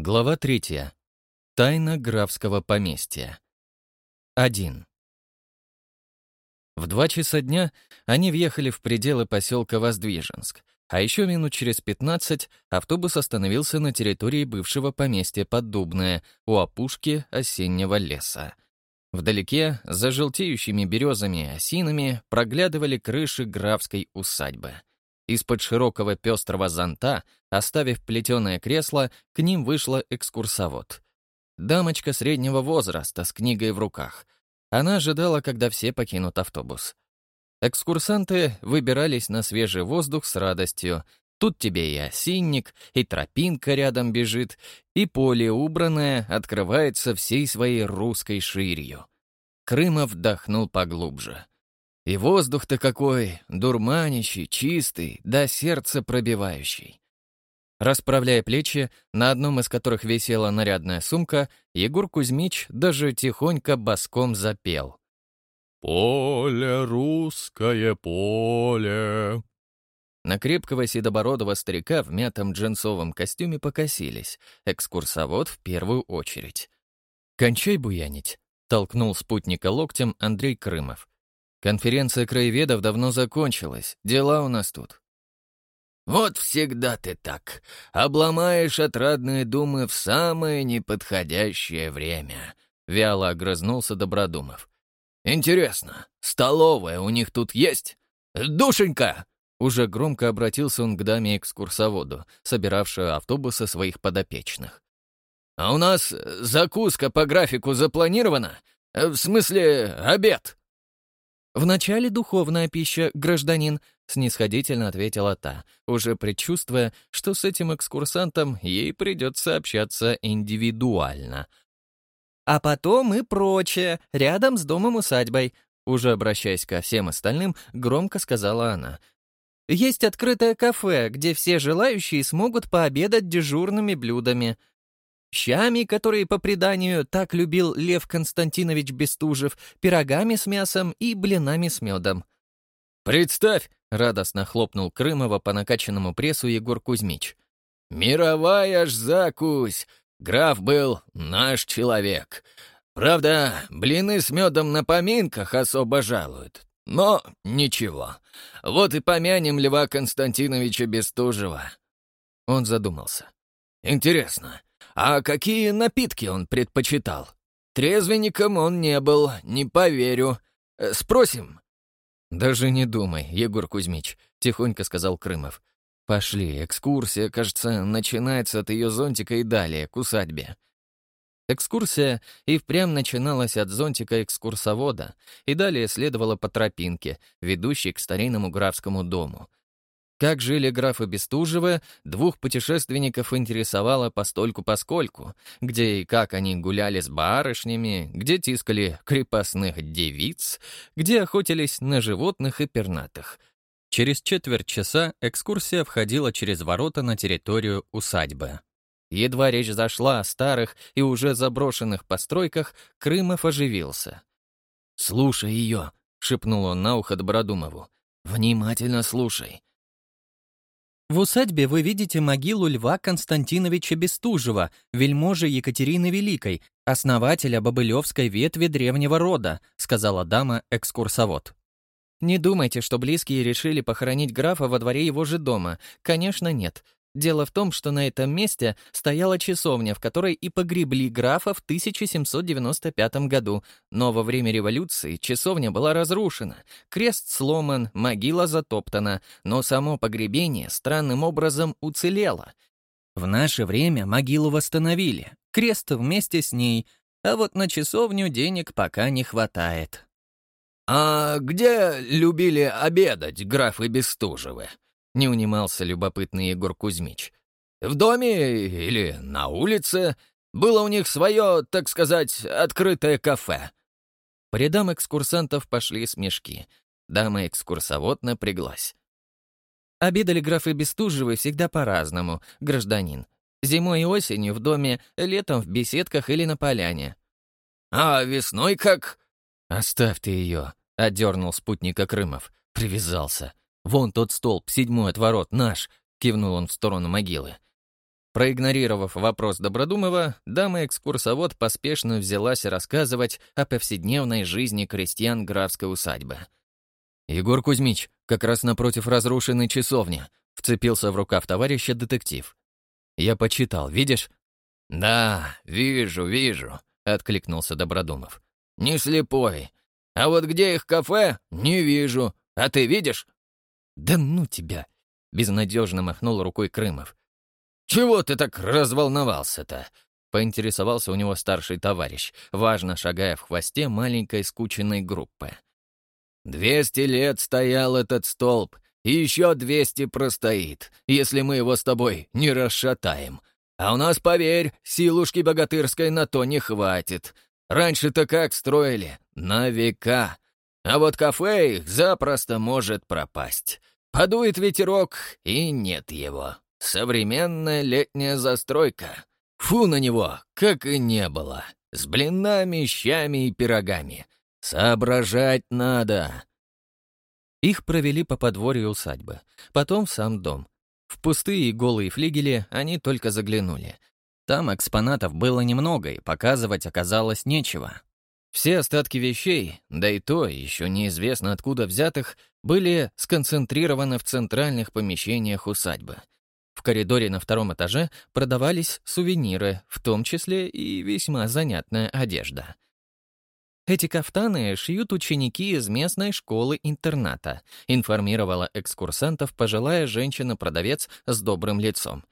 Глава третья. Тайна графского поместья. 1. В два часа дня они въехали в пределы поселка Воздвиженск, а еще минут через 15 автобус остановился на территории бывшего поместья Поддубное у опушки осеннего леса. Вдалеке, за желтеющими березами и осинами, проглядывали крыши графской усадьбы — из-под широкого пестрого зонта, оставив плетеное кресло, к ним вышла экскурсовод. Дамочка среднего возраста с книгой в руках. Она ожидала, когда все покинут автобус. Экскурсанты выбирались на свежий воздух с радостью. Тут тебе и осинник, и тропинка рядом бежит, и поле убранное открывается всей своей русской ширью. Крымов вдохнул поглубже. И воздух-то какой, дурманящий, чистый, до сердца пробивающий. Расправляя плечи, на одном из которых висела нарядная сумка, Егор Кузьмич даже тихонько боском запел. «Поле, русское поле». На крепкого седобородого старика в мятом джинсовом костюме покосились, экскурсовод в первую очередь. «Кончай буянить», — толкнул спутника локтем Андрей Крымов. Конференция краеведов давно закончилась. Дела у нас тут. Вот всегда ты так. Обломаешь отрадные думы в самое неподходящее время. Вяло огрызнулся Добродумов. Интересно, столовая у них тут есть? Душенька! Уже громко обратился он к даме-экскурсоводу, собиравшую автобусы своих подопечных. «А у нас закуска по графику запланирована? В смысле, обед?» «Вначале духовная пища, гражданин», — снисходительно ответила та, уже предчувствуя, что с этим экскурсантом ей придется общаться индивидуально. «А потом и прочее, рядом с домом-усадьбой», уже обращаясь ко всем остальным, громко сказала она. «Есть открытое кафе, где все желающие смогут пообедать дежурными блюдами щами, которые, по преданию, так любил Лев Константинович Бестужев, пирогами с мясом и блинами с медом. «Представь!» — радостно хлопнул Крымова по накачанному прессу Егор Кузьмич. «Мировая ж закусь! Граф был наш человек. Правда, блины с медом на поминках особо жалуют. Но ничего. Вот и помянем Льва Константиновича Бестужева». Он задумался. «Интересно, а какие напитки он предпочитал? Трезвенником он не был, не поверю. Э, спросим». «Даже не думай, Егор Кузьмич», — тихонько сказал Крымов. «Пошли, экскурсия, кажется, начинается от ее зонтика и далее, к усадьбе». Экскурсия и впрямь начиналась от зонтика экскурсовода и далее следовала по тропинке, ведущей к старинному графскому дому, как жили графы Бестужевы, двух путешественников интересовало постольку-поскольку, где и как они гуляли с барышнями, где тискали крепостных девиц, где охотились на животных и пернатых. Через четверть часа экскурсия входила через ворота на территорию усадьбы. Едва речь зашла о старых и уже заброшенных постройках, Крымов оживился. «Слушай ее», — шепнул он на ухо Добродумову. «Внимательно слушай. В усадьбе вы видите могилу Льва Константиновича Бестужева, вельможи Екатерины Великой, основателя бобылевской ветви древнего рода, сказала дама-экскурсовод. Не думайте, что близкие решили похоронить графа во дворе его же дома. Конечно, нет. Дело в том, что на этом месте стояла часовня, в которой и погребли графа в 1795 году, но во время революции часовня была разрушена, крест сломан, могила затоптана, но само погребение странным образом уцелело. В наше время могилу восстановили, крест вместе с ней, а вот на часовню денег пока не хватает. «А где любили обедать графы Бестужевы?» Не унимался любопытный Егор Кузьмич. «В доме или на улице было у них свое, так сказать, открытое кафе». По рядам экскурсантов пошли смешки. Дама-экскурсовод напряглась. Обедали графы Бестужевы всегда по-разному, гражданин. Зимой и осенью в доме, летом в беседках или на поляне. «А весной как?» «Оставь ты ее», — отдернул спутника Крымов. Привязался. «Вон тот столб, седьмой от ворот, наш!» — кивнул он в сторону могилы. Проигнорировав вопрос Добродумова, дама-экскурсовод поспешно взялась рассказывать о повседневной жизни крестьян графской усадьбы. «Егор Кузьмич, как раз напротив разрушенной часовни», вцепился в рукав товарища детектив. «Я почитал, видишь?» «Да, вижу, вижу», — откликнулся Добродумов. «Не слепой. А вот где их кафе, не вижу. А ты видишь?» «Да ну тебя!» — безнадежно махнул рукой Крымов. «Чего ты так разволновался-то?» — поинтересовался у него старший товарищ, важно шагая в хвосте маленькой скученной группы. «Двести лет стоял этот столб, и еще двести простоит, если мы его с тобой не расшатаем. А у нас, поверь, силушки богатырской на то не хватит. Раньше-то как строили? На века. А вот кафе их запросто может пропасть. Подует ветерок, и нет его. Современная летняя застройка. Фу на него, как и не было. С блинами, щами и пирогами. Соображать надо. Их провели по подворью усадьбы, потом в сам дом. В пустые голые флигели они только заглянули. Там экспонатов было немного, и показывать оказалось нечего. Все остатки вещей, да и то еще неизвестно откуда взятых, были сконцентрированы в центральных помещениях усадьбы — в коридоре на втором этаже продавались сувениры, в том числе и весьма занятная одежда. Эти кафтаны шьют ученики из местной школы-интерната, информировала экскурсантов пожилая женщина-продавец с добрым лицом.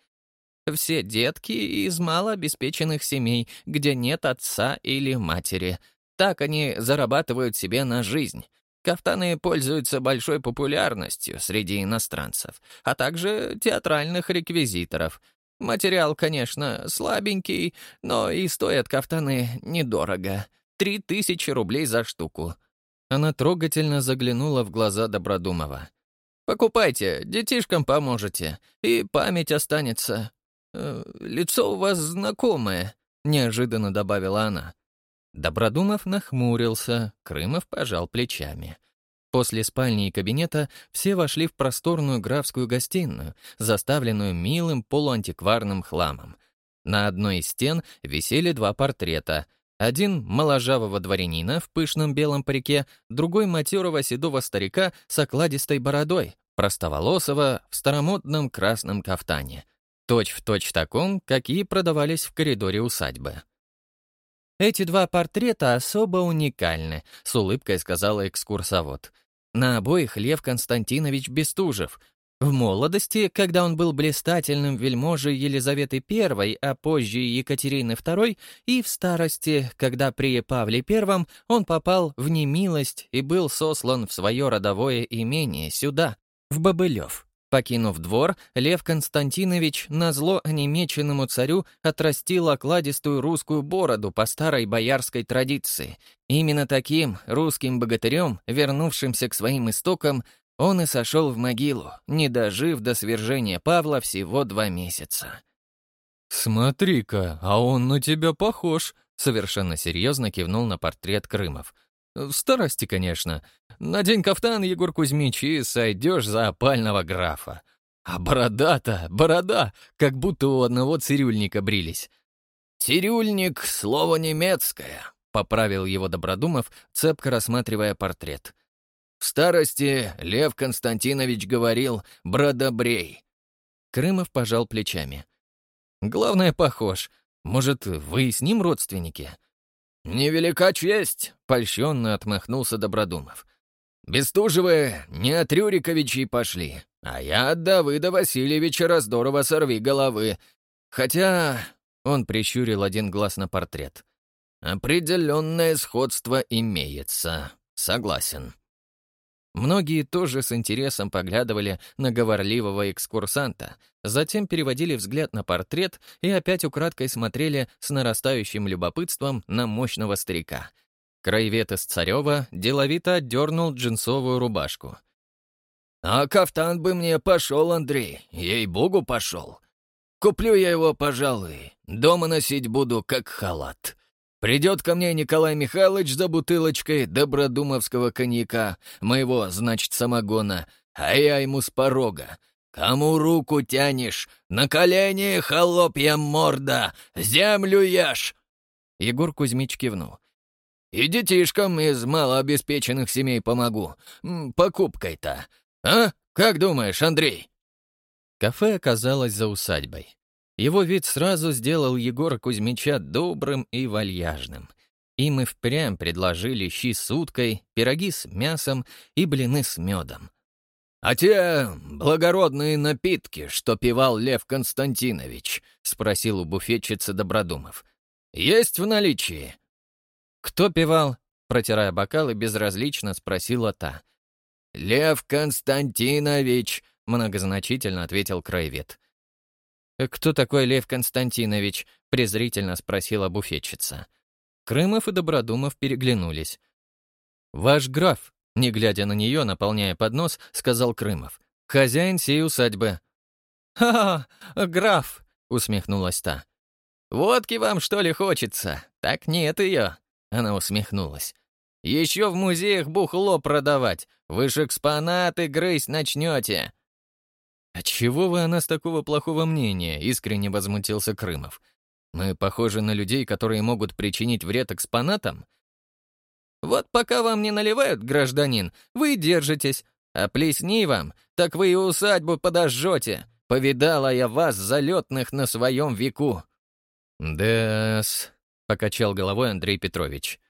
Все детки из малообеспеченных семей, где нет отца или матери. Так они зарабатывают себе на жизнь. Кафтаны пользуются большой популярностью среди иностранцев, а также театральных реквизиторов. Материал, конечно, слабенький, но и стоят кафтаны недорого. Три тысячи рублей за штуку. Она трогательно заглянула в глаза Добродумова. «Покупайте, детишкам поможете, и память останется. Э, лицо у вас знакомое», — неожиданно добавила она. Добродумов нахмурился, Крымов пожал плечами. После спальни и кабинета все вошли в просторную графскую гостиную, заставленную милым полуантикварным хламом. На одной из стен висели два портрета. Один — моложавого дворянина в пышном белом парике, другой — матерого седого старика с окладистой бородой, простоволосого в старомодном красном кафтане. Точь в точь таком, какие продавались в коридоре усадьбы. «Эти два портрета особо уникальны», — с улыбкой сказала экскурсовод. На обоих Лев Константинович Бестужев. В молодости, когда он был блистательным вельможей Елизаветы I, а позже Екатерины II, и в старости, когда при Павле I он попал в немилость и был сослан в свое родовое имение сюда, в Бобылев. Покинув двор, Лев Константинович, назло онемеченному царю, отрастил окладистую русскую бороду по старой боярской традиции. Именно таким русским богатырем, вернувшимся к своим истокам, он и сошел в могилу, не дожив до свержения Павла всего два месяца. «Смотри-ка, а он на тебя похож», — совершенно серьезно кивнул на портрет Крымов. «В старости, конечно, Надень кафтан, Егор Кузьмич, и сойдешь за опального графа. А борода-то, борода, как будто у одного цирюльника брились. «Цирюльник — слово немецкое», — поправил его Добродумов, цепко рассматривая портрет. «В старости Лев Константинович говорил «бродобрей». Крымов пожал плечами. «Главное, похож. Может, вы с ним родственники?» «Невелика честь», — польщенно отмахнулся Добродумов. Бестужевы не от Рюриковичей пошли, а я от Давыда Васильевича раздорова сорви головы. Хотя...» — он прищурил один глаз на портрет. «Определенное сходство имеется. Согласен». Многие тоже с интересом поглядывали на говорливого экскурсанта, затем переводили взгляд на портрет и опять украдкой смотрели с нарастающим любопытством на мощного старика — Краевед из Царева деловито отдернул джинсовую рубашку. «А кафтан бы мне пошел, Андрей, ей-богу, пошел. Куплю я его, пожалуй, дома носить буду, как халат. Придет ко мне Николай Михайлович за бутылочкой добродумовского коньяка, моего, значит, самогона, а я ему с порога. Кому руку тянешь? На колени, холопья морда! Землю ешь!» Егор Кузьмич кивнул. «И детишкам из малообеспеченных семей помогу. Покупкой-то. А? Как думаешь, Андрей?» Кафе оказалось за усадьбой. Его вид сразу сделал Егора Кузьмича добрым и вальяжным. И впрямь предложили щи с уткой, пироги с мясом и блины с медом. «А те благородные напитки, что пивал Лев Константинович?» — спросил у буфетчицы Добродумов. «Есть в наличии?» «Кто пивал?» — протирая бокалы, безразлично спросила та. «Лев Константинович», — многозначительно ответил краевед. «Кто такой Лев Константинович?» — презрительно спросила буфетчица. Крымов и Добродумов переглянулись. «Ваш граф», не глядя на нее, наполняя поднос, сказал Крымов. «Хозяин сей усадьбы». «Ха, -ха граф!» — усмехнулась та. «Водки вам, что ли, хочется? Так нет ее!» Она усмехнулась. «Еще в музеях бухло продавать. Вы ж экспонаты грызть начнете!» «А чего вы о нас такого плохого мнения?» — искренне возмутился Крымов. «Мы похожи на людей, которые могут причинить вред экспонатам?» Вот пока вам не наливают, гражданин, вы держитесь. А плесни вам, так вы и усадьбу подожжете. Повидала я вас, залетных, на своем веку». «Да-с», — покачал головой Андрей Петрович.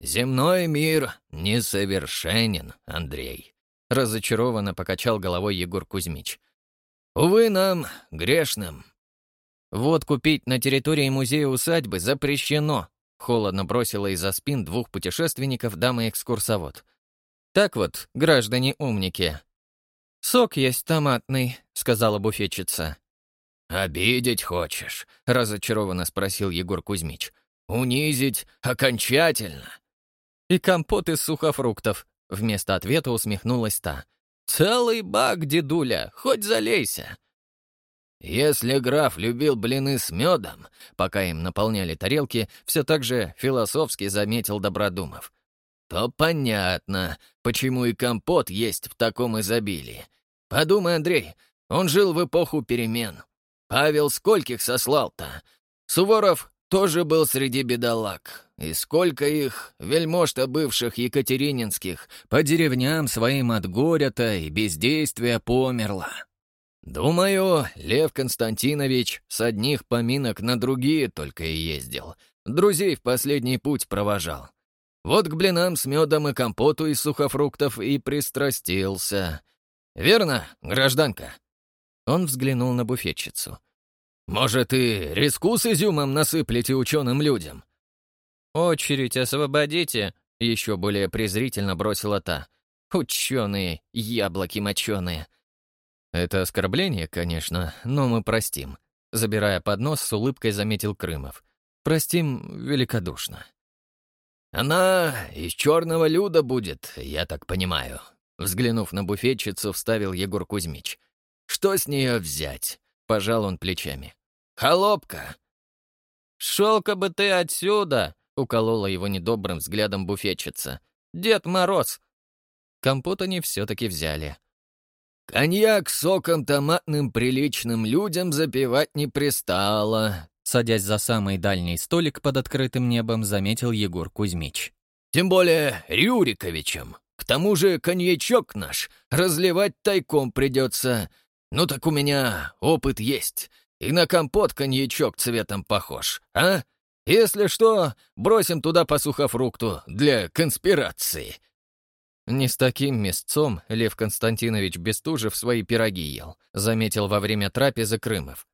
«Земной мир несовершенен, Андрей», — разочарованно покачал головой Егор Кузьмич. «Увы нам, грешным». «Вот купить на территории музея-усадьбы запрещено», Холодно бросила из-за спин двух путешественников дама-экскурсовод. «Так вот, граждане умники». «Сок есть томатный», — сказала буфетчица. «Обидеть хочешь?» — разочарованно спросил Егор Кузьмич. «Унизить окончательно?» «И компот из сухофруктов», — вместо ответа усмехнулась та. «Целый бак, дедуля, хоть залейся. Если граф любил блины с медом, пока им наполняли тарелки, все так же философски заметил Добродумов, то понятно, почему и компот есть в таком изобилии. Подумай, Андрей, он жил в эпоху перемен. Павел скольких сослал-то? Суворов тоже был среди бедолаг. И сколько их, вельмож-то бывших екатерининских, по деревням своим от горя-то и бездействия померло. Думаю, Лев Константинович с одних поминок на другие только и ездил. Друзей в последний путь провожал. Вот к блинам с медом и компоту из сухофруктов и пристрастился. Верно, гражданка?» Он взглянул на буфетчицу. «Может, и риску с изюмом насыплете ученым людям?» «Очередь освободите!» — еще более презрительно бросила та. «Ученые, яблоки моченые!» Это оскорбление, конечно, но мы простим. Забирая поднос, с улыбкой заметил Крымов. Простим великодушно. Она из черного люда будет, я так понимаю. Взглянув на буфетчицу, вставил Егор Кузьмич. Что с нее взять? Пожал он плечами. Холопка. «Шел-ка бы ты отсюда!» — уколола его недобрым взглядом буфетчица. «Дед Мороз!» Компот они все-таки взяли. «Коньяк соком томатным приличным людям запивать не пристало», садясь за самый дальний столик под открытым небом, заметил Егор Кузьмич. «Тем более Рюриковичем. К тому же коньячок наш разливать тайком придется. Ну так у меня опыт есть. И на компот коньячок цветом похож, а? Если что, бросим туда по сухофрукту для конспирации». «Не с таким мясцом Лев Константинович Бестужев свои пироги ел», заметил во время трапезы Крымов.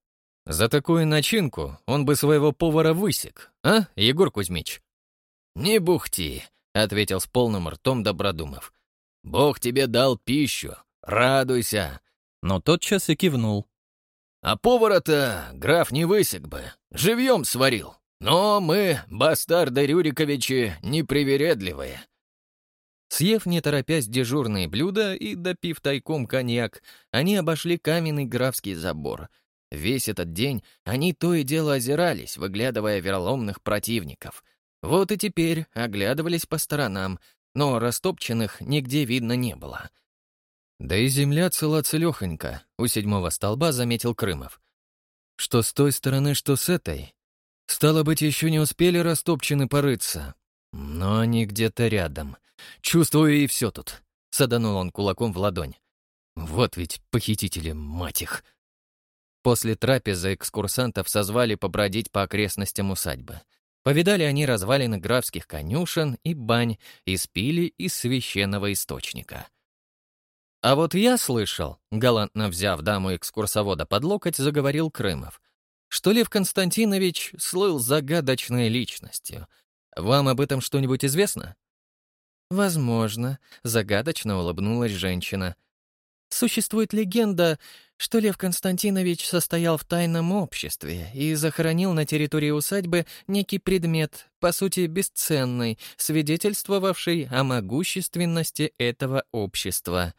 «За такую начинку он бы своего повара высек, а, Егор Кузьмич?» «Не бухти», — ответил с полным ртом Добродумов. «Бог тебе дал пищу, радуйся». Но тотчас и кивнул. «А повара-то граф не высек бы, живьем сварил. Но мы, бастарды Рюриковичи, непривередливые. Съев не торопясь дежурные блюда и допив тайком коньяк, они обошли каменный графский забор. Весь этот день они то и дело озирались, выглядывая вероломных противников. Вот и теперь оглядывались по сторонам, но растопченных нигде видно не было. Да и земля цела целёхонька, у седьмого столба заметил Крымов. Что с той стороны, что с этой. Стало быть, еще не успели растопчены порыться. Но они где-то рядом. Чувствую, и все тут. Саданул он кулаком в ладонь. Вот ведь похитители, мать их. После трапезы экскурсантов созвали побродить по окрестностям усадьбы. Повидали они развалины графских конюшен и бань, и спили из священного источника. А вот я слышал, галантно взяв даму экскурсовода под локоть, заговорил Крымов, что Лев Константинович слыл загадочной личностью. Вам об этом что-нибудь известно? Возможно, загадочно улыбнулась женщина. Существует легенда, что Лев Константинович состоял в тайном обществе и захоронил на территории усадьбы некий предмет, по сути, бесценный, свидетельствовавший о могущественности этого общества.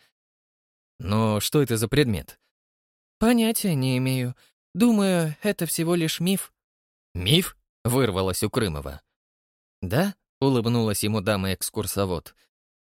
Но что это за предмет? Понятия не имею. Думаю, это всего лишь миф. Миф? Вырвалось у Крымова. Да? Улыбнулась ему дама-экскурсовод.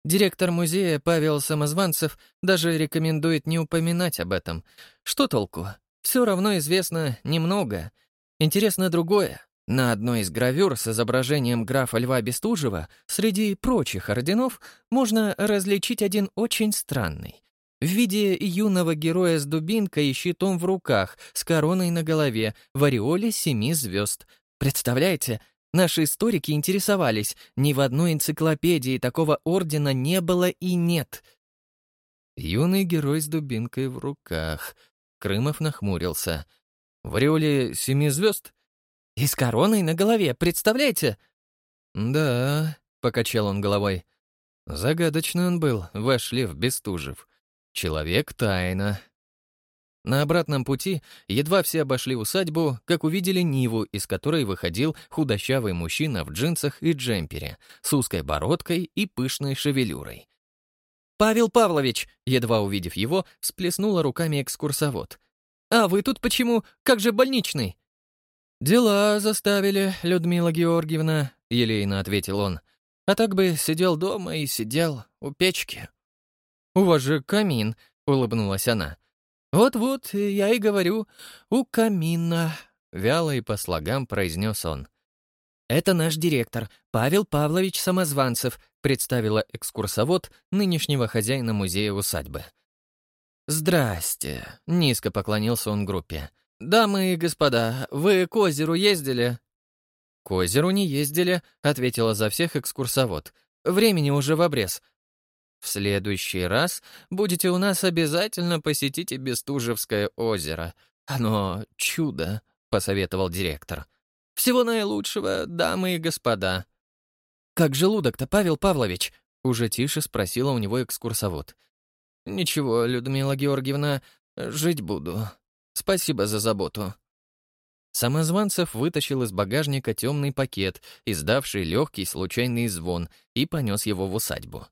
Директор музея Павел Самозванцев даже рекомендует не упоминать об этом. Что толку? Все равно известно немного. Интересно другое. На одной из гравюр с изображением графа Льва Бестужева среди прочих орденов можно различить один очень странный. В виде юного героя с дубинкой и щитом в руках, с короной на голове, в ореоле семи звезд. Представляете, Наши историки интересовались, ни в одной энциклопедии такого ордена не было и нет. Юный герой с дубинкой в руках. Крымов нахмурился. В ореоле семи звезд? И с короной на голове, представляете? Да, покачал он головой. Загадочный он был, ваш лев Бестужев. Человек-тайна. На обратном пути едва все обошли усадьбу, как увидели Ниву, из которой выходил худощавый мужчина в джинсах и джемпере, с узкой бородкой и пышной шевелюрой. «Павел Павлович!» — едва увидев его, всплеснула руками экскурсовод. «А вы тут почему? Как же больничный?» «Дела заставили, Людмила Георгиевна», — елейно ответил он. «А так бы сидел дома и сидел у печки». «У вас же камин», — улыбнулась она. «Вот-вот, я и говорю, у камина», — вяло и по слогам произнес он. «Это наш директор, Павел Павлович Самозванцев», представила экскурсовод нынешнего хозяина музея-усадьбы. «Здрасте», — низко поклонился он группе. «Дамы и господа, вы к озеру ездили?» «К озеру не ездили», — ответила за всех экскурсовод. «Времени уже в обрез. В следующий раз будете у нас обязательно посетите Бестужевское озеро. Оно чудо, посоветовал директор. Всего наилучшего, дамы и господа. Как желудок-то, Павел Павлович? Уже тише спросила у него экскурсовод. Ничего, Людмила Георгиевна, жить буду. Спасибо за заботу. Самозванцев вытащил из багажника темный пакет, издавший легкий случайный звон, и понес его в усадьбу.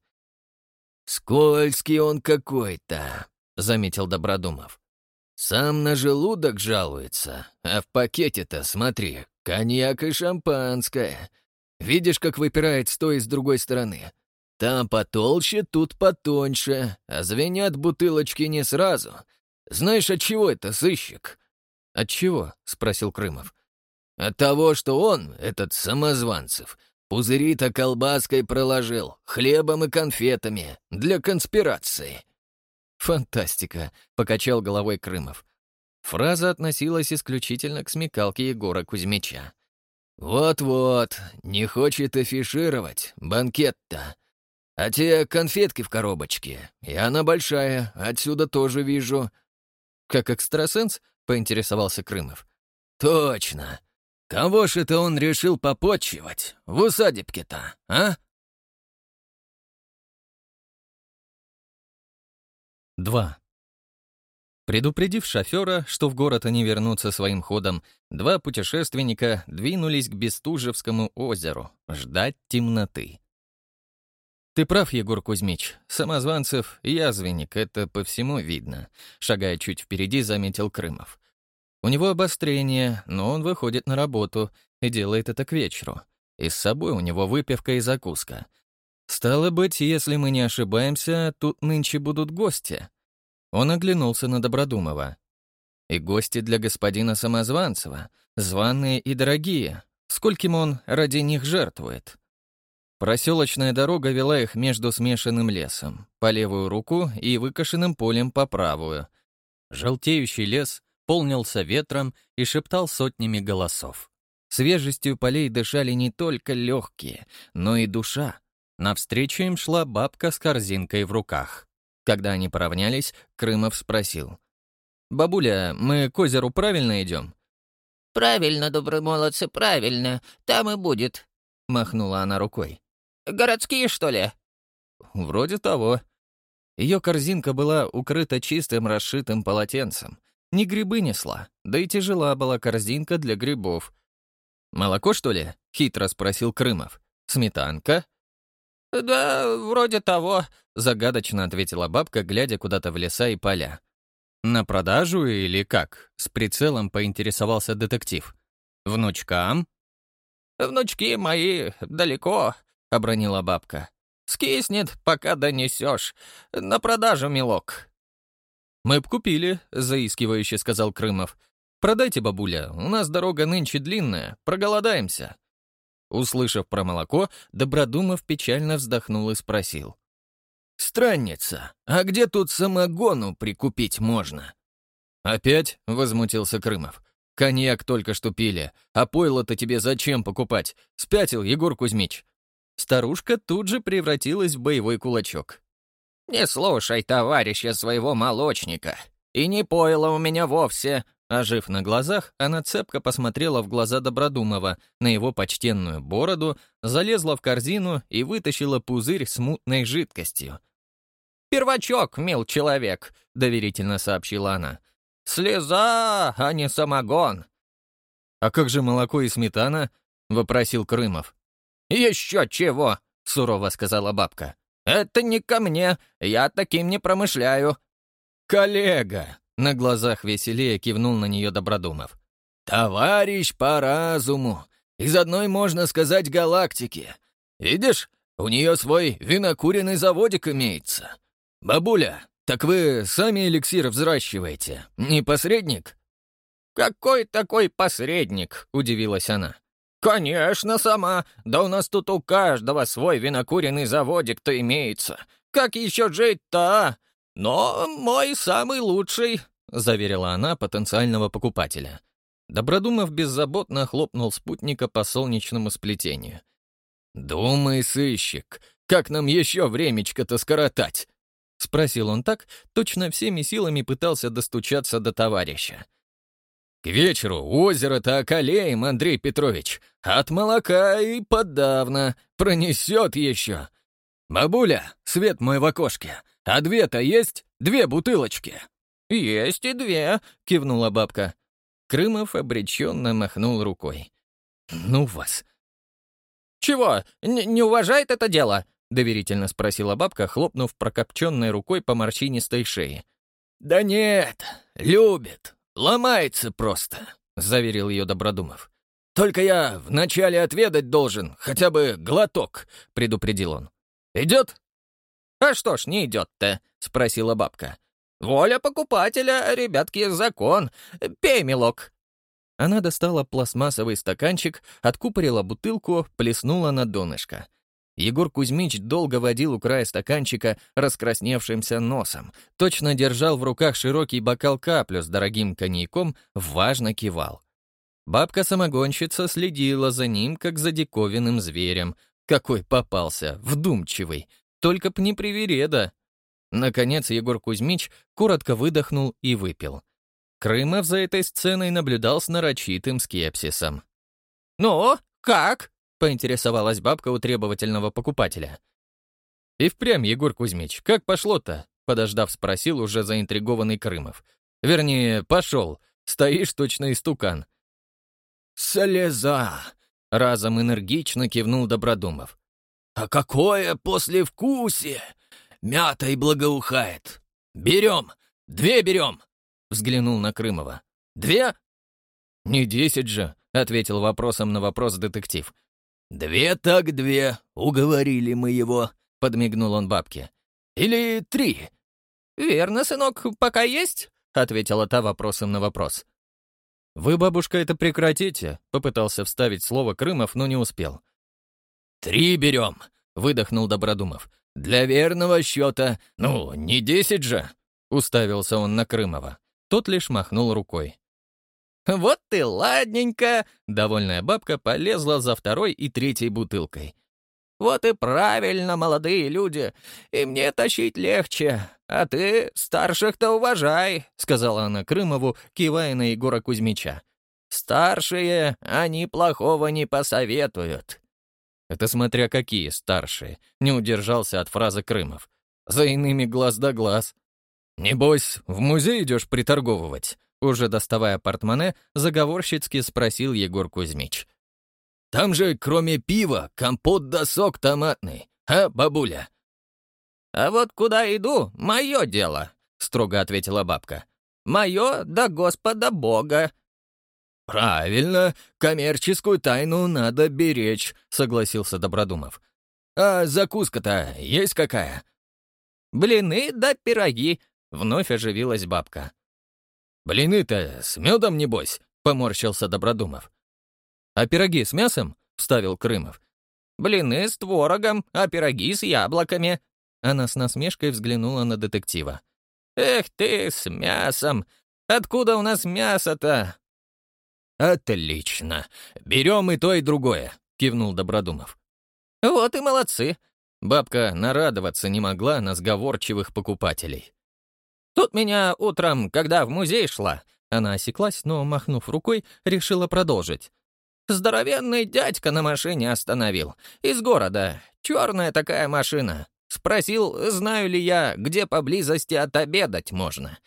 «Скользкий он какой-то», — заметил Добродумов. «Сам на желудок жалуется, а в пакете-то, смотри, коньяк и шампанское. Видишь, как выпирает с той и с другой стороны? Там потолще, тут потоньше, а звенят бутылочки не сразу. Знаешь, от чего это, сыщик?» «От чего?» — спросил Крымов. «От того, что он, этот самозванцев, Пузыри-то колбаской проложил, хлебом и конфетами, для конспирации. Фантастика, покачал головой Крымов. Фраза относилась исключительно к смекалке Егора Кузьмича. «Вот-вот, не хочет афишировать, банкет-то. А те конфетки в коробочке, и она большая, отсюда тоже вижу». «Как экстрасенс?» — поинтересовался Крымов. «Точно. Кого ж это он решил попотчевать в усадебке-то, а? 2. Предупредив шофера, что в город они вернутся своим ходом, два путешественника двинулись к Бестужевскому озеру ждать темноты. «Ты прав, Егор Кузьмич. Самозванцев — язвенник, это по всему видно», — шагая чуть впереди, заметил Крымов. У него обострение, но он выходит на работу и делает это к вечеру. И с собой у него выпивка и закуска. Стало быть, если мы не ошибаемся, тут нынче будут гости. Он оглянулся на Добродумова. И гости для господина Самозванцева, званые и дорогие, скольким он ради них жертвует. Проселочная дорога вела их между смешанным лесом, по левую руку и выкошенным полем по правую. Желтеющий лес полнился ветром и шептал сотнями голосов. Свежестью полей дышали не только легкие, но и душа. Навстречу им шла бабка с корзинкой в руках. Когда они поравнялись, Крымов спросил. «Бабуля, мы к озеру правильно идем?» «Правильно, добрые молодцы, правильно. Там и будет», — махнула она рукой. «Городские, что ли?» «Вроде того». Ее корзинка была укрыта чистым расшитым полотенцем. Ни грибы несла, да и тяжела была корзинка для грибов. «Молоко, что ли?» — хитро спросил Крымов. «Сметанка?» «Да, вроде того», — загадочно ответила бабка, глядя куда-то в леса и поля. «На продажу или как?» — с прицелом поинтересовался детектив. «Внучкам?» «Внучки мои далеко», — обронила бабка. «Скиснет, пока донесешь. На продажу, милок». «Мы б купили», — заискивающе сказал Крымов. «Продайте, бабуля, у нас дорога нынче длинная, проголодаемся». Услышав про молоко, Добродумов печально вздохнул и спросил. «Странница, а где тут самогону прикупить можно?» «Опять?» — возмутился Крымов. «Коньяк только что пили, а пойло-то тебе зачем покупать? Спятил, Егор Кузьмич». Старушка тут же превратилась в боевой кулачок. «Не слушай товарища своего молочника. И не пойло у меня вовсе. Ожив на глазах, она цепко посмотрела в глаза Добродумова, на его почтенную бороду, залезла в корзину и вытащила пузырь с мутной жидкостью. «Первачок, мил человек», — доверительно сообщила она. «Слеза, а не самогон». «А как же молоко и сметана?» — вопросил Крымов. «Еще чего», — сурово сказала бабка. «Это не ко мне, я таким не промышляю». «Коллега!» На глазах веселее кивнул на нее Добродумов. «Товарищ по разуму. Из одной, можно сказать, галактики. Видишь, у нее свой винокуренный заводик имеется. Бабуля, так вы сами эликсир взращиваете, не посредник?» «Какой такой посредник?» — удивилась она. «Конечно, сама. Да у нас тут у каждого свой винокуренный заводик-то имеется. Как еще жить-то, а? «Но мой самый лучший», — заверила она потенциального покупателя. Добродумов беззаботно хлопнул спутника по солнечному сплетению. «Думай, сыщик, как нам еще времечко-то скоротать?» — спросил он так, точно всеми силами пытался достучаться до товарища. «К вечеру озеро-то околеем, Андрей Петрович, от молока и подавно, пронесет еще. Бабуля, свет мой в окошке, «А две-то есть? Две бутылочки?» «Есть и две», — кивнула бабка. Крымов обреченно махнул рукой. «Ну вас!» «Чего, не уважает это дело?» — доверительно спросила бабка, хлопнув прокопченной рукой по морщинистой шее. «Да нет, любит, ломается просто», — заверил ее Добродумов. «Только я вначале отведать должен, хотя бы глоток», — предупредил он. «Идет?» «А что ж не идет-то?» — спросила бабка. «Воля покупателя, ребятки, закон. Пей, милок». Она достала пластмассовый стаканчик, откупорила бутылку, плеснула на донышко. Егор Кузьмич долго водил у края стаканчика раскрасневшимся носом, точно держал в руках широкий бокал каплю с дорогим коньяком, важно кивал. Бабка-самогонщица следила за ним, как за диковинным зверем. Какой попался, вдумчивый, только б не привереда. Наконец Егор Кузьмич коротко выдохнул и выпил. Крымов за этой сценой наблюдал с нарочитым скепсисом. «Ну, как?» — поинтересовалась бабка у требовательного покупателя. «И впрямь, Егор Кузьмич, как пошло-то?» — подождав, спросил уже заинтригованный Крымов. «Вернее, пошел. Стоишь точно истукан». «Слеза!» — разом энергично кивнул Добродумов. А какое послевкусие! Мята и благоухает. Берем! Две берем!» Взглянул на Крымова. «Две?» «Не десять же», — ответил вопросом на вопрос детектив. «Две так две, уговорили мы его», подмигнул он бабке. «Или три?» «Верно, сынок, пока есть?» — ответила та вопросом на вопрос. «Вы, бабушка, это прекратите», — попытался вставить слово Крымов, но не успел. «Три берем», — выдохнул Добродумов. «Для верного счета, ну, не десять же», — уставился он на Крымова. Тот лишь махнул рукой. «Вот ты ладненько!» — довольная бабка полезла за второй и третьей бутылкой. «Вот и правильно, молодые люди, и мне тащить легче, а ты старших-то уважай», — сказала она Крымову, кивая на Егора Кузьмича. «Старшие, они плохого не посоветуют». Это смотря какие старшие, не удержался от фразы Крымов. За иными глаз да глаз. «Небось, в музей идешь приторговывать?» Уже доставая портмоне, заговорщицки спросил Егор Кузьмич. «Там же, кроме пива, компот да сок томатный, а, бабуля?» «А вот куда иду, мое дело», — строго ответила бабка. «Мое да Господа Бога». «Правильно, коммерческую тайну надо беречь», — согласился Добродумов. «А закуска-то есть какая?» «Блины да пироги», — вновь оживилась бабка. «Блины-то с медом, небось?» — поморщился Добродумов. «А пироги с мясом?» — вставил Крымов. «Блины с творогом, а пироги с яблоками». Она с насмешкой взглянула на детектива. «Эх ты, с мясом! Откуда у нас мясо-то?» «Отлично! Берем и то, и другое», — кивнул Добродумов. «Вот и молодцы!» Бабка нарадоваться не могла на сговорчивых покупателей. Тут меня утром, когда в музей шла...» Она осеклась, но, махнув рукой, решила продолжить. «Здоровенный дядька на машине остановил. Из города. Черная такая машина. Спросил, знаю ли я, где поблизости отобедать можно.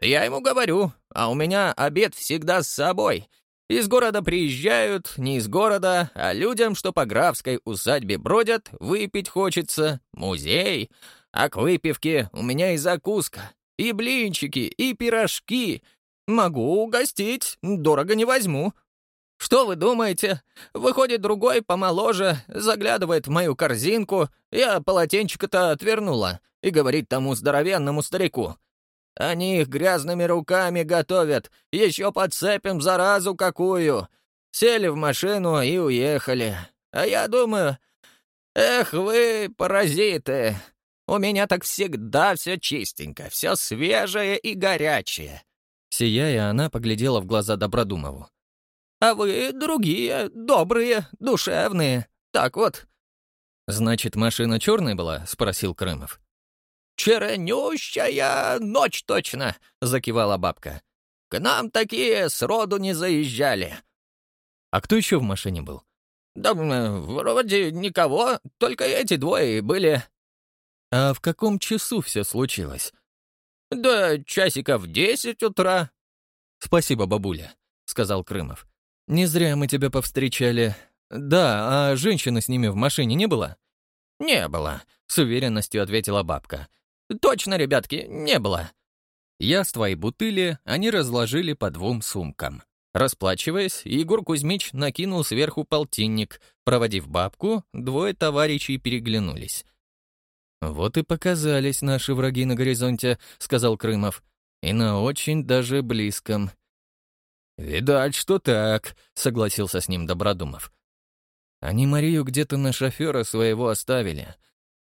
Я ему говорю, а у меня обед всегда с собой. Из города приезжают, не из города, а людям, что по графской усадьбе бродят, выпить хочется, музей. А к выпивке у меня и закуска. И блинчики, и пирожки. Могу угостить, дорого не возьму. Что вы думаете? Выходит другой, помоложе, заглядывает в мою корзинку, я полотенчика-то отвернула, и говорит тому здоровенному старику. Они их грязными руками готовят, еще подцепим заразу какую. Сели в машину и уехали. А я думаю, эх вы, паразиты, у меня так всегда все чистенько, все свежее и горячее». Сияя, она поглядела в глаза Добродумову. «А вы другие, добрые, душевные. Так вот». «Значит, машина черная была?» — спросил Крымов. «Чернющая ночь точно!» — закивала бабка. «К нам такие сроду не заезжали». «А кто еще в машине был?» «Да вроде никого, только эти двое были. «А в каком часу все случилось?» «Да часиков в десять утра». «Спасибо, бабуля», — сказал Крымов. «Не зря мы тебя повстречали. Да, а женщины с ними в машине не было?» «Не было», — с уверенностью ответила бабка. «Точно, ребятки, не было». Яства и бутыли они разложили по двум сумкам. Расплачиваясь, Егор Кузьмич накинул сверху полтинник. Проводив бабку, двое товарищей переглянулись. «Вот и показались наши враги на горизонте», — сказал Крымов. «И на очень даже близком». «Видать, что так», — согласился с ним Добродумов. «Они Марию где-то на шофера своего оставили.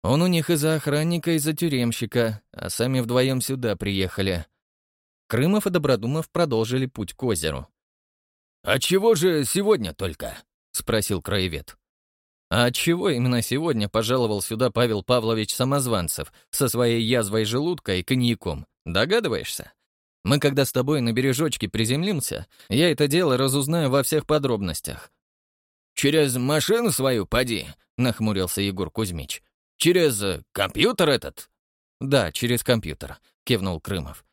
Он у них из-за охранника, из-за тюремщика, а сами вдвоем сюда приехали». Крымов и Добродумов продолжили путь к озеру. «А чего же сегодня только?» — спросил краевед. А отчего именно сегодня пожаловал сюда Павел Павлович Самозванцев со своей язвой желудка и коньяком? Догадываешься? Мы когда с тобой на бережочке приземлимся, я это дело разузнаю во всех подробностях. «Через машину свою поди», — нахмурился Егор Кузьмич. «Через компьютер этот?» «Да, через компьютер», — кивнул Крымов.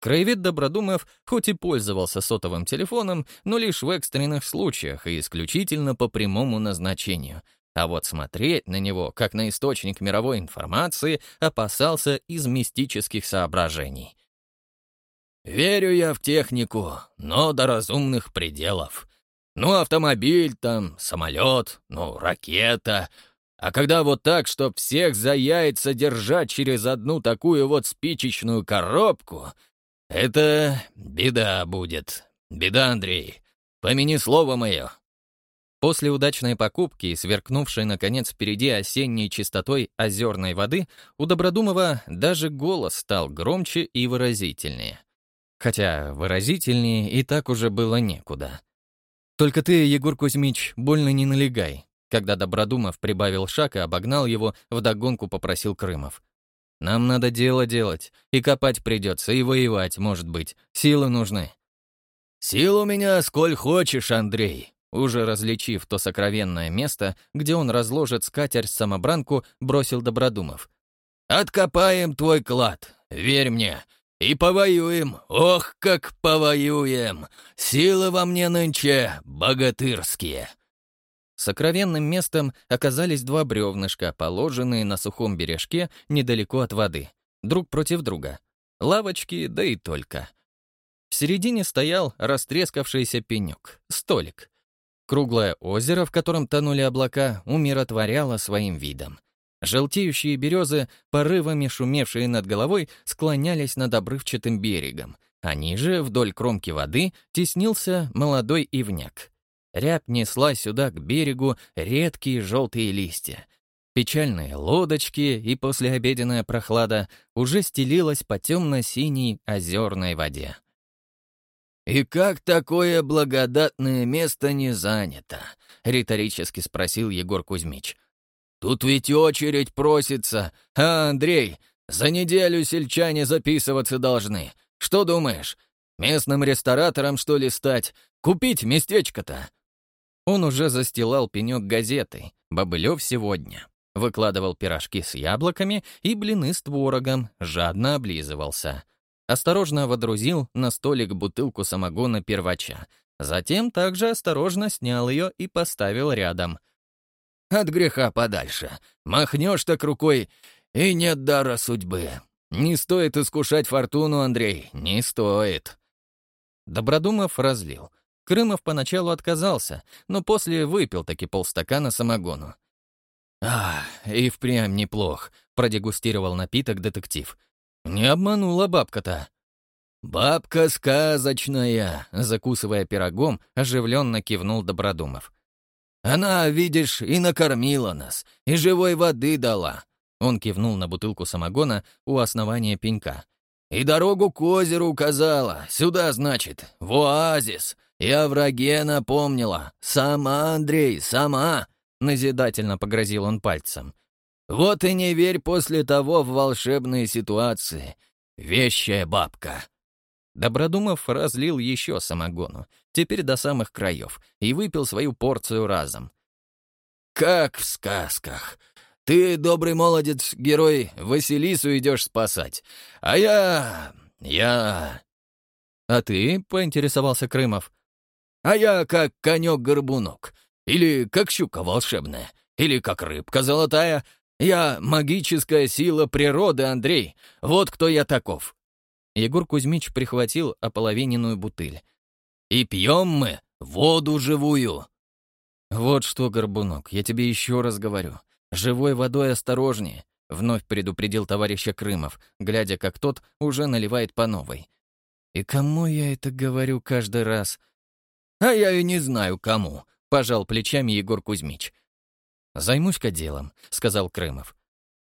Краевед Добродумов хоть и пользовался сотовым телефоном, но лишь в экстренных случаях и исключительно по прямому назначению. А вот смотреть на него, как на источник мировой информации, опасался из мистических соображений. «Верю я в технику, но до разумных пределов. Ну, автомобиль там, самолет, ну, ракета. А когда вот так, чтоб всех за яйца держать через одну такую вот спичечную коробку, это беда будет. Беда, Андрей. Помяни слово мое. После удачной покупки и сверкнувшей, наконец, впереди осенней чистотой озерной воды, у Добродумова даже голос стал громче и выразительнее. Хотя выразительнее и так уже было некуда. «Только ты, Егор Кузьмич, больно не налегай», когда Добродумов прибавил шаг и обогнал его, вдогонку попросил Крымов. «Нам надо дело делать, и копать придется, и воевать, может быть. Силы нужны». «Сил у меня сколь хочешь, Андрей», уже различив то сокровенное место, где он разложит скатерть-самобранку, бросил Добродумов. «Откопаем твой клад, верь мне, и повоюем, ох, как повоюем! Силы во мне нынче богатырские!» Сокровенным местом оказались два бревнышка, положенные на сухом бережке недалеко от воды, друг против друга. Лавочки, да и только. В середине стоял растрескавшийся пенек, столик. Круглое озеро, в котором тонули облака, умиротворяло своим видом. Желтеющие березы, порывами шумевшие над головой, склонялись над обрывчатым берегом, а ниже, вдоль кромки воды, теснился молодой ивняк. Рябь несла сюда, к берегу, редкие желтые листья. Печальные лодочки и послеобеденная прохлада уже стелилась по темно-синей озерной воде. «И как такое благодатное место не занято?» — риторически спросил Егор Кузьмич. «Тут ведь очередь просится. А, Андрей, за неделю сельчане записываться должны. Что думаешь, местным ресторатором, что ли, стать? Купить местечко-то?» Он уже застилал пенек газетой «Бобылев сегодня». Выкладывал пирожки с яблоками и блины с творогом, жадно облизывался — осторожно водрузил на столик бутылку самогона первача. Затем также осторожно снял ее и поставил рядом. «От греха подальше. Махнешь так рукой, и нет дара судьбы. Не стоит искушать фортуну, Андрей, не стоит». Добродумов разлил. Крымов поначалу отказался, но после выпил таки полстакана самогону. «А, и впрямь неплох», — продегустировал напиток детектив — «Не обманула бабка-то». «Бабка сказочная», — закусывая пирогом, оживленно кивнул Добродумов. «Она, видишь, и накормила нас, и живой воды дала». Он кивнул на бутылку самогона у основания пенька. «И дорогу к озеру указала. Сюда, значит, в оазис. О враге напомнила. Сама, Андрей, сама!» Назидательно погрозил он пальцем. Вот и не верь после того в волшебные ситуации. Вещая бабка. Добродумов разлил еще самогону, теперь до самых краев, и выпил свою порцию разом. «Как в сказках. Ты, добрый молодец, герой, Василису идешь спасать. А я... я...» «А ты?» — поинтересовался Крымов. «А я как конек-горбунок. Или как щука волшебная. Или как рыбка золотая. Я магическая сила природы, Андрей. Вот кто я таков. Егор Кузьмич прихватил ополовиненную бутыль. И пьем мы воду живую. Вот что, Горбунок, я тебе еще раз говорю. Живой водой осторожнее. Вновь предупредил товарища Крымов, глядя, как тот уже наливает по новой. И кому я это говорю каждый раз? А я и не знаю, кому, пожал плечами Егор Кузьмич. «Займусь-ка делом», — сказал Крымов.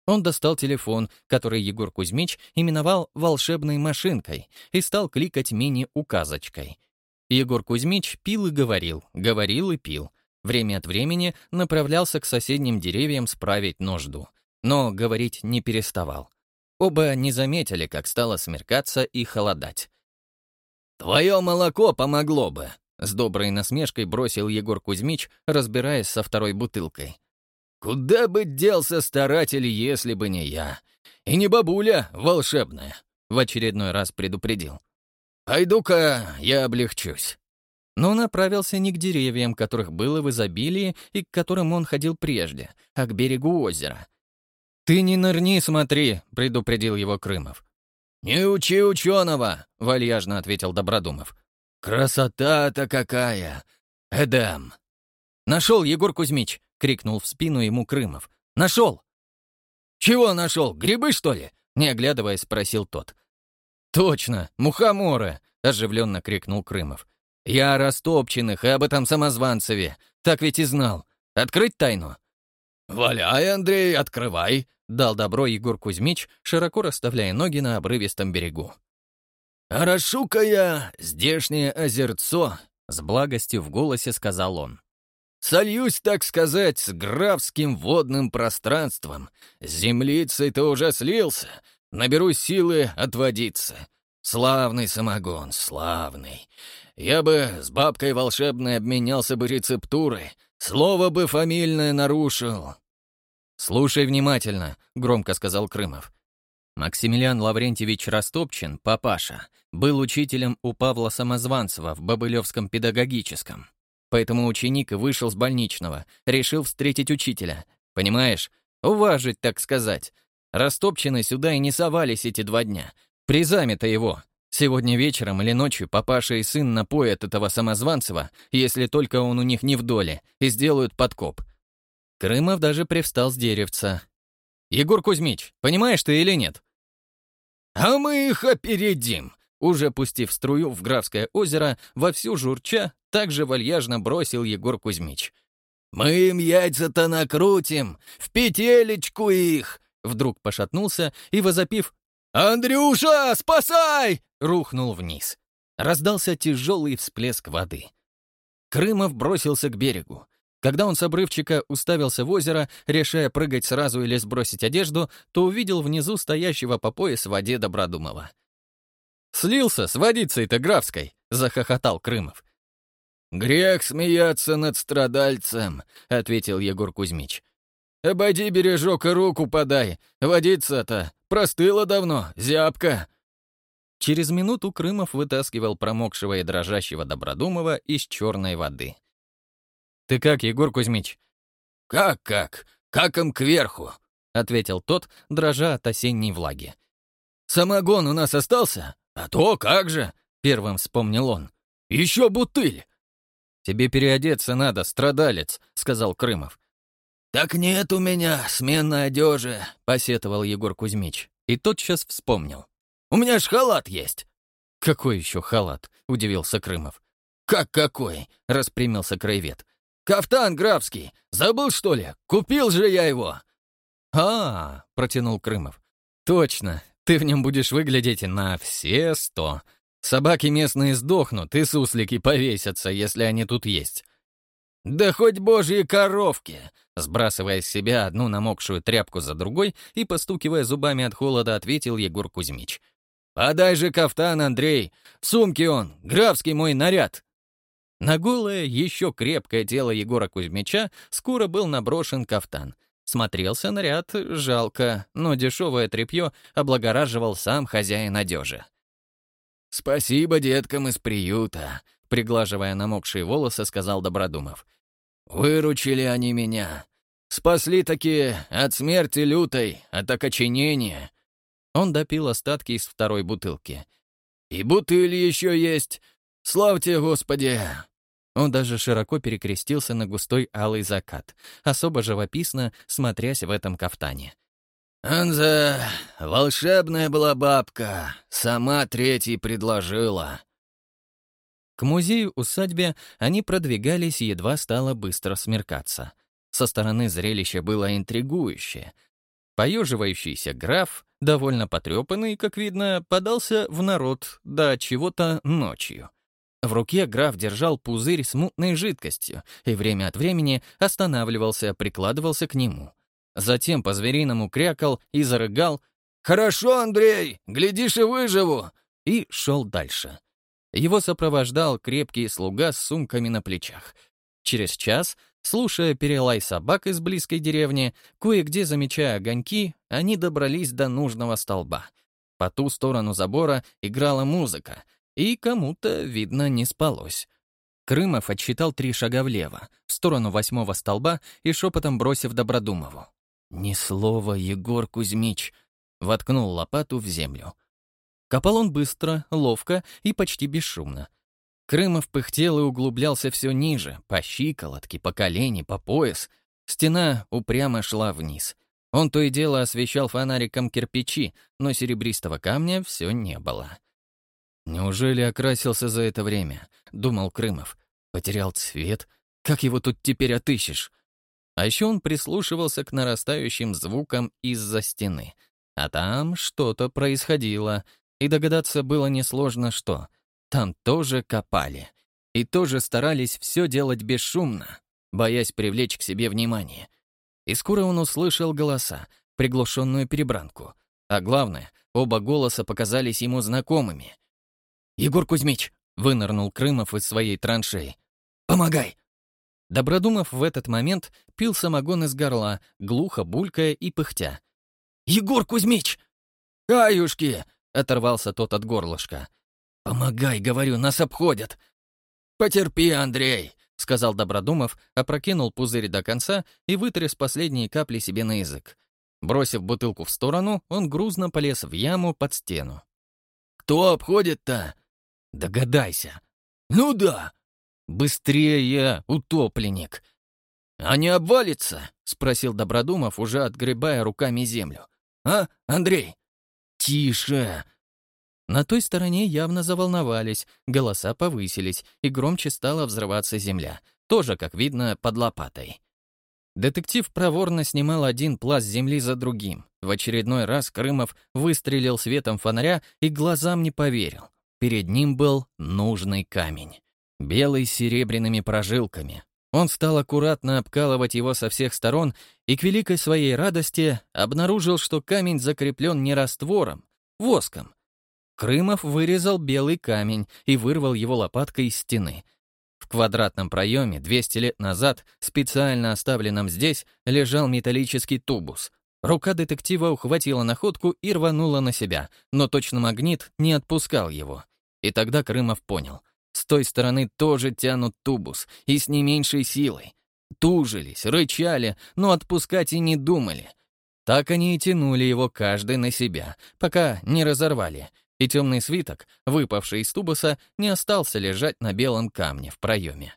Он достал телефон, который Егор Кузьмич именовал «волшебной машинкой», и стал кликать мини-указочкой. Егор Кузьмич пил и говорил, говорил и пил. Время от времени направлялся к соседним деревьям справить нужду, но говорить не переставал. Оба не заметили, как стало смеркаться и холодать. «Твое молоко помогло бы», — с доброй насмешкой бросил Егор Кузьмич, разбираясь со второй бутылкой. Куда бы делся старатель, если бы не я? И не бабуля волшебная, в очередной раз предупредил. Пойду-ка я облегчусь. Но направился не к деревьям, которых было в изобилии и к которым он ходил прежде, а к берегу озера. «Ты не нырни, смотри», — предупредил его Крымов. «Не учи ученого», — вальяжно ответил Добродумов. «Красота-то какая! Эдем!» «Нашел, Егор Кузьмич!» крикнул в спину ему Крымов. «Нашел!» «Чего нашел? Грибы, что ли?» Не оглядываясь, спросил тот. «Точно, мухоморы!» — оживленно крикнул Крымов. «Я о Растопчиных и об этом самозванцеве. Так ведь и знал. Открыть тайну?» «Валяй, Андрей, открывай!» — дал добро Егор Кузьмич, широко расставляя ноги на обрывистом берегу. «Хорошу-ка я здешнее озерцо!» — с благостью в голосе сказал он. «Сольюсь, так сказать, с графским водным пространством. С землицей-то уже слился. Наберу силы отводиться. Славный самогон, славный. Я бы с бабкой волшебной обменялся бы рецептурой. Слово бы фамильное нарушил. «Слушай внимательно», — громко сказал Крымов. Максимилиан Лаврентьевич Растопчин, папаша, был учителем у Павла Самозванцева в Бобылевском педагогическом. Поэтому ученик вышел с больничного, решил встретить учителя. Понимаешь? Уважить, так сказать. Растопчины сюда и не совались эти два дня. Призами-то его. Сегодня вечером или ночью папаша и сын напоят этого Самозванцева, если только он у них не в доле, и сделают подкоп. Крымов даже привстал с деревца. «Егор Кузьмич, понимаешь ты или нет?» «А мы их опередим!» Уже пустив струю в Графское озеро, вовсю журча, также вальяжно бросил Егор Кузьмич. «Мы им яйца-то накрутим! В петелечку их!» Вдруг пошатнулся и, возопив «Андрюша, спасай!» рухнул вниз. Раздался тяжелый всплеск воды. Крымов бросился к берегу. Когда он с обрывчика уставился в озеро, решая прыгать сразу или сбросить одежду, то увидел внизу стоящего по пояс в воде Добродумова. «Слился с водицей-то графской!» — захохотал Крымов. «Грех смеяться над страдальцем», — ответил Егор Кузьмич. «Обойди бережок и руку подай. Водица-то простыла давно, зябка». Через минуту Крымов вытаскивал промокшего и дрожащего Добродумова из черной воды. «Ты как, Егор Кузьмич?» «Как-как? Как им кверху?» — ответил тот, дрожа от осенней влаги. «Самогон у нас остался? А то как же!» — первым вспомнил он. «Еще бутыль!» «Тебе переодеться надо, страдалец», — сказал Крымов. «Так нет у меня сменной одежи», — посетовал Егор Кузьмич. И тотчас вспомнил. «У меня ж халат есть». «Какой еще халат?» — удивился Крымов. «Как какой?» — распрямился краевед. «Кафтан графский! Забыл, что ли? Купил же я его!» а, протянул Крымов. «Точно, ты в нем будешь выглядеть на все сто. Собаки местные сдохнут, и суслики повесятся, если они тут есть». «Да хоть божьи коровки!» Сбрасывая с себя одну намокшую тряпку за другой и постукивая зубами от холода, ответил Егор Кузьмич. «Подай же кафтан, Андрей! В сумке он, графский мой наряд!» На голое, еще крепкое тело Егора Кузьмича скоро был наброшен кафтан. Смотрелся наряд жалко, но дешевое тряпье облагораживал сам хозяин одежи. «Спасибо деткам из приюта», — приглаживая намокшие волосы, сказал Добродумов. «Выручили они меня. Спасли таки от смерти лютой, от окоченения». Он допил остатки из второй бутылки. «И бутыль еще есть. Славьте, Господи!» Он даже широко перекрестился на густой алый закат, особо живописно смотрясь в этом кафтане. «Анза, волшебная была бабка, сама третий предложила». К музею-усадьбе они продвигались, едва стало быстро смеркаться. Со стороны зрелище было интригующее. Поеживающийся граф, довольно потрепанный, как видно, подался в народ, да чего-то ночью. В руке граф держал пузырь с мутной жидкостью и время от времени останавливался, прикладывался к нему. Затем по-звериному крякал и зарыгал «Хорошо, Андрей, глядишь и выживу!» и шел дальше. Его сопровождал крепкий слуга с сумками на плечах. Через час, слушая перелай собак из близкой деревни, кое-где замечая огоньки, они добрались до нужного столба. По ту сторону забора играла музыка — и кому-то, видно, не спалось. Крымов отсчитал три шага влево, в сторону восьмого столба и шепотом бросив Добродумову. «Ни слова, Егор Кузьмич!» Воткнул лопату в землю. Копал он быстро, ловко и почти бесшумно. Крымов пыхтел и углублялся все ниже, по щиколотке, по колени, по пояс. Стена упрямо шла вниз. Он то и дело освещал фонариком кирпичи, но серебристого камня все не было. «Неужели окрасился за это время?» — думал Крымов. «Потерял цвет? Как его тут теперь отыщешь?» А еще он прислушивался к нарастающим звукам из-за стены. А там что-то происходило, и догадаться было несложно, что. Там тоже копали. И тоже старались все делать бесшумно, боясь привлечь к себе внимание. И скоро он услышал голоса, приглушенную перебранку. А главное, оба голоса показались ему знакомыми. «Егор Кузьмич!» — вынырнул Крымов из своей траншеи. «Помогай!» Добродумов в этот момент пил самогон из горла, глухо булькая и пыхтя. «Егор Кузьмич!» «Аюшки!» — оторвался тот от горлышка. «Помогай, говорю, нас обходят!» «Потерпи, Андрей!» — сказал Добродумов, опрокинул пузырь до конца и вытряс последние капли себе на язык. Бросив бутылку в сторону, он грузно полез в яму под стену. «Кто обходит-то?» «Догадайся». «Ну да». «Быстрее, утопленник». «А не обвалится?» — спросил Добродумов, уже отгребая руками землю. «А, Андрей?» «Тише!» На той стороне явно заволновались, голоса повысились, и громче стала взрываться земля, тоже, как видно, под лопатой. Детектив проворно снимал один пласт земли за другим. В очередной раз Крымов выстрелил светом фонаря и глазам не поверил. Перед ним был нужный камень. Белый с серебряными прожилками. Он стал аккуратно обкалывать его со всех сторон и к великой своей радости обнаружил, что камень закреплен не раствором, воском, Крымов вырезал белый камень и вырвал его лопаткой из стены. В квадратном проеме 200 лет назад, специально оставленном здесь, лежал металлический тубус. Рука детектива ухватила находку и рванула на себя, но точно магнит не отпускал его. И тогда Крымов понял. С той стороны тоже тянут тубус, и с не меньшей силой. Тужились, рычали, но отпускать и не думали. Так они и тянули его каждый на себя, пока не разорвали — и темный свиток, выпавший из тубуса, не остался лежать на белом камне в проеме.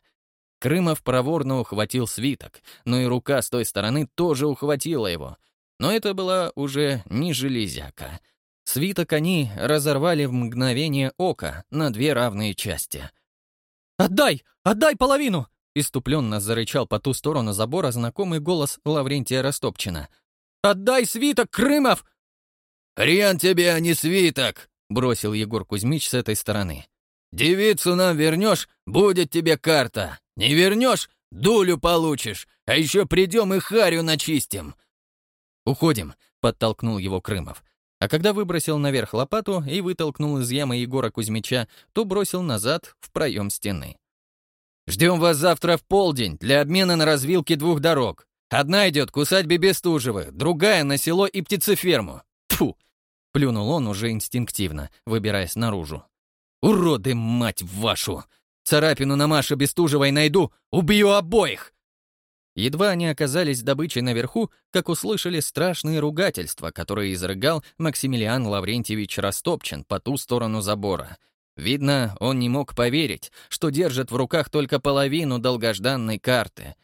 Крымов проворно ухватил свиток, но и рука с той стороны тоже ухватила его. Но это была уже не железяка. Свиток они разорвали в мгновение ока на две равные части. «Отдай! Отдай половину!» Иступленно зарычал по ту сторону забора знакомый голос Лаврентия Растопчина. «Отдай свиток, Крымов!» «Хрен тебе, а не свиток!» — бросил Егор Кузьмич с этой стороны. «Девицу нам вернешь, будет тебе карта. Не вернешь — дулю получишь, а еще придем и харю начистим». «Уходим», — подтолкнул его Крымов. А когда выбросил наверх лопату и вытолкнул из ямы Егора Кузьмича, то бросил назад в проем стены. «Ждем вас завтра в полдень для обмена на развилке двух дорог. Одна идет к усадьбе Бестужевых, другая — на село и птицеферму. Тфу, Плюнул он уже инстинктивно, выбираясь наружу. «Уроды, мать вашу! Царапину на Маше Бестужевой найду, убью обоих!» Едва они оказались добычей наверху, как услышали страшные ругательства, которые изрыгал Максимилиан Лаврентьевич Растопчин по ту сторону забора. Видно, он не мог поверить, что держит в руках только половину долгожданной карты.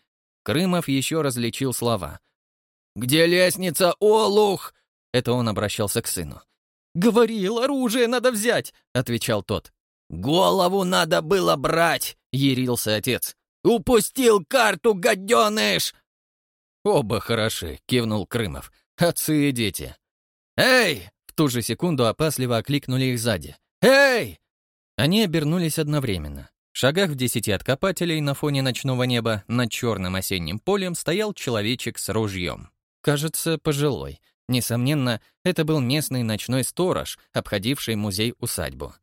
Крымов еще различил слова. «Где лестница, олух?» Это он обращался к сыну. «Говорил, оружие надо взять!» — отвечал тот. «Голову надо было брать!» — ярился отец. «Упустил карту, гаденыш!» «Оба хороши», — кивнул Крымов. «Отцы и дети». «Эй!» — в ту же секунду опасливо окликнули их сзади. «Эй!» Они обернулись одновременно. В шагах в десяти от копателей на фоне ночного неба над черным осенним полем стоял человечек с ружьем. Кажется, пожилой. Несомненно, это был местный ночной сторож, обходивший музей-усадьбу.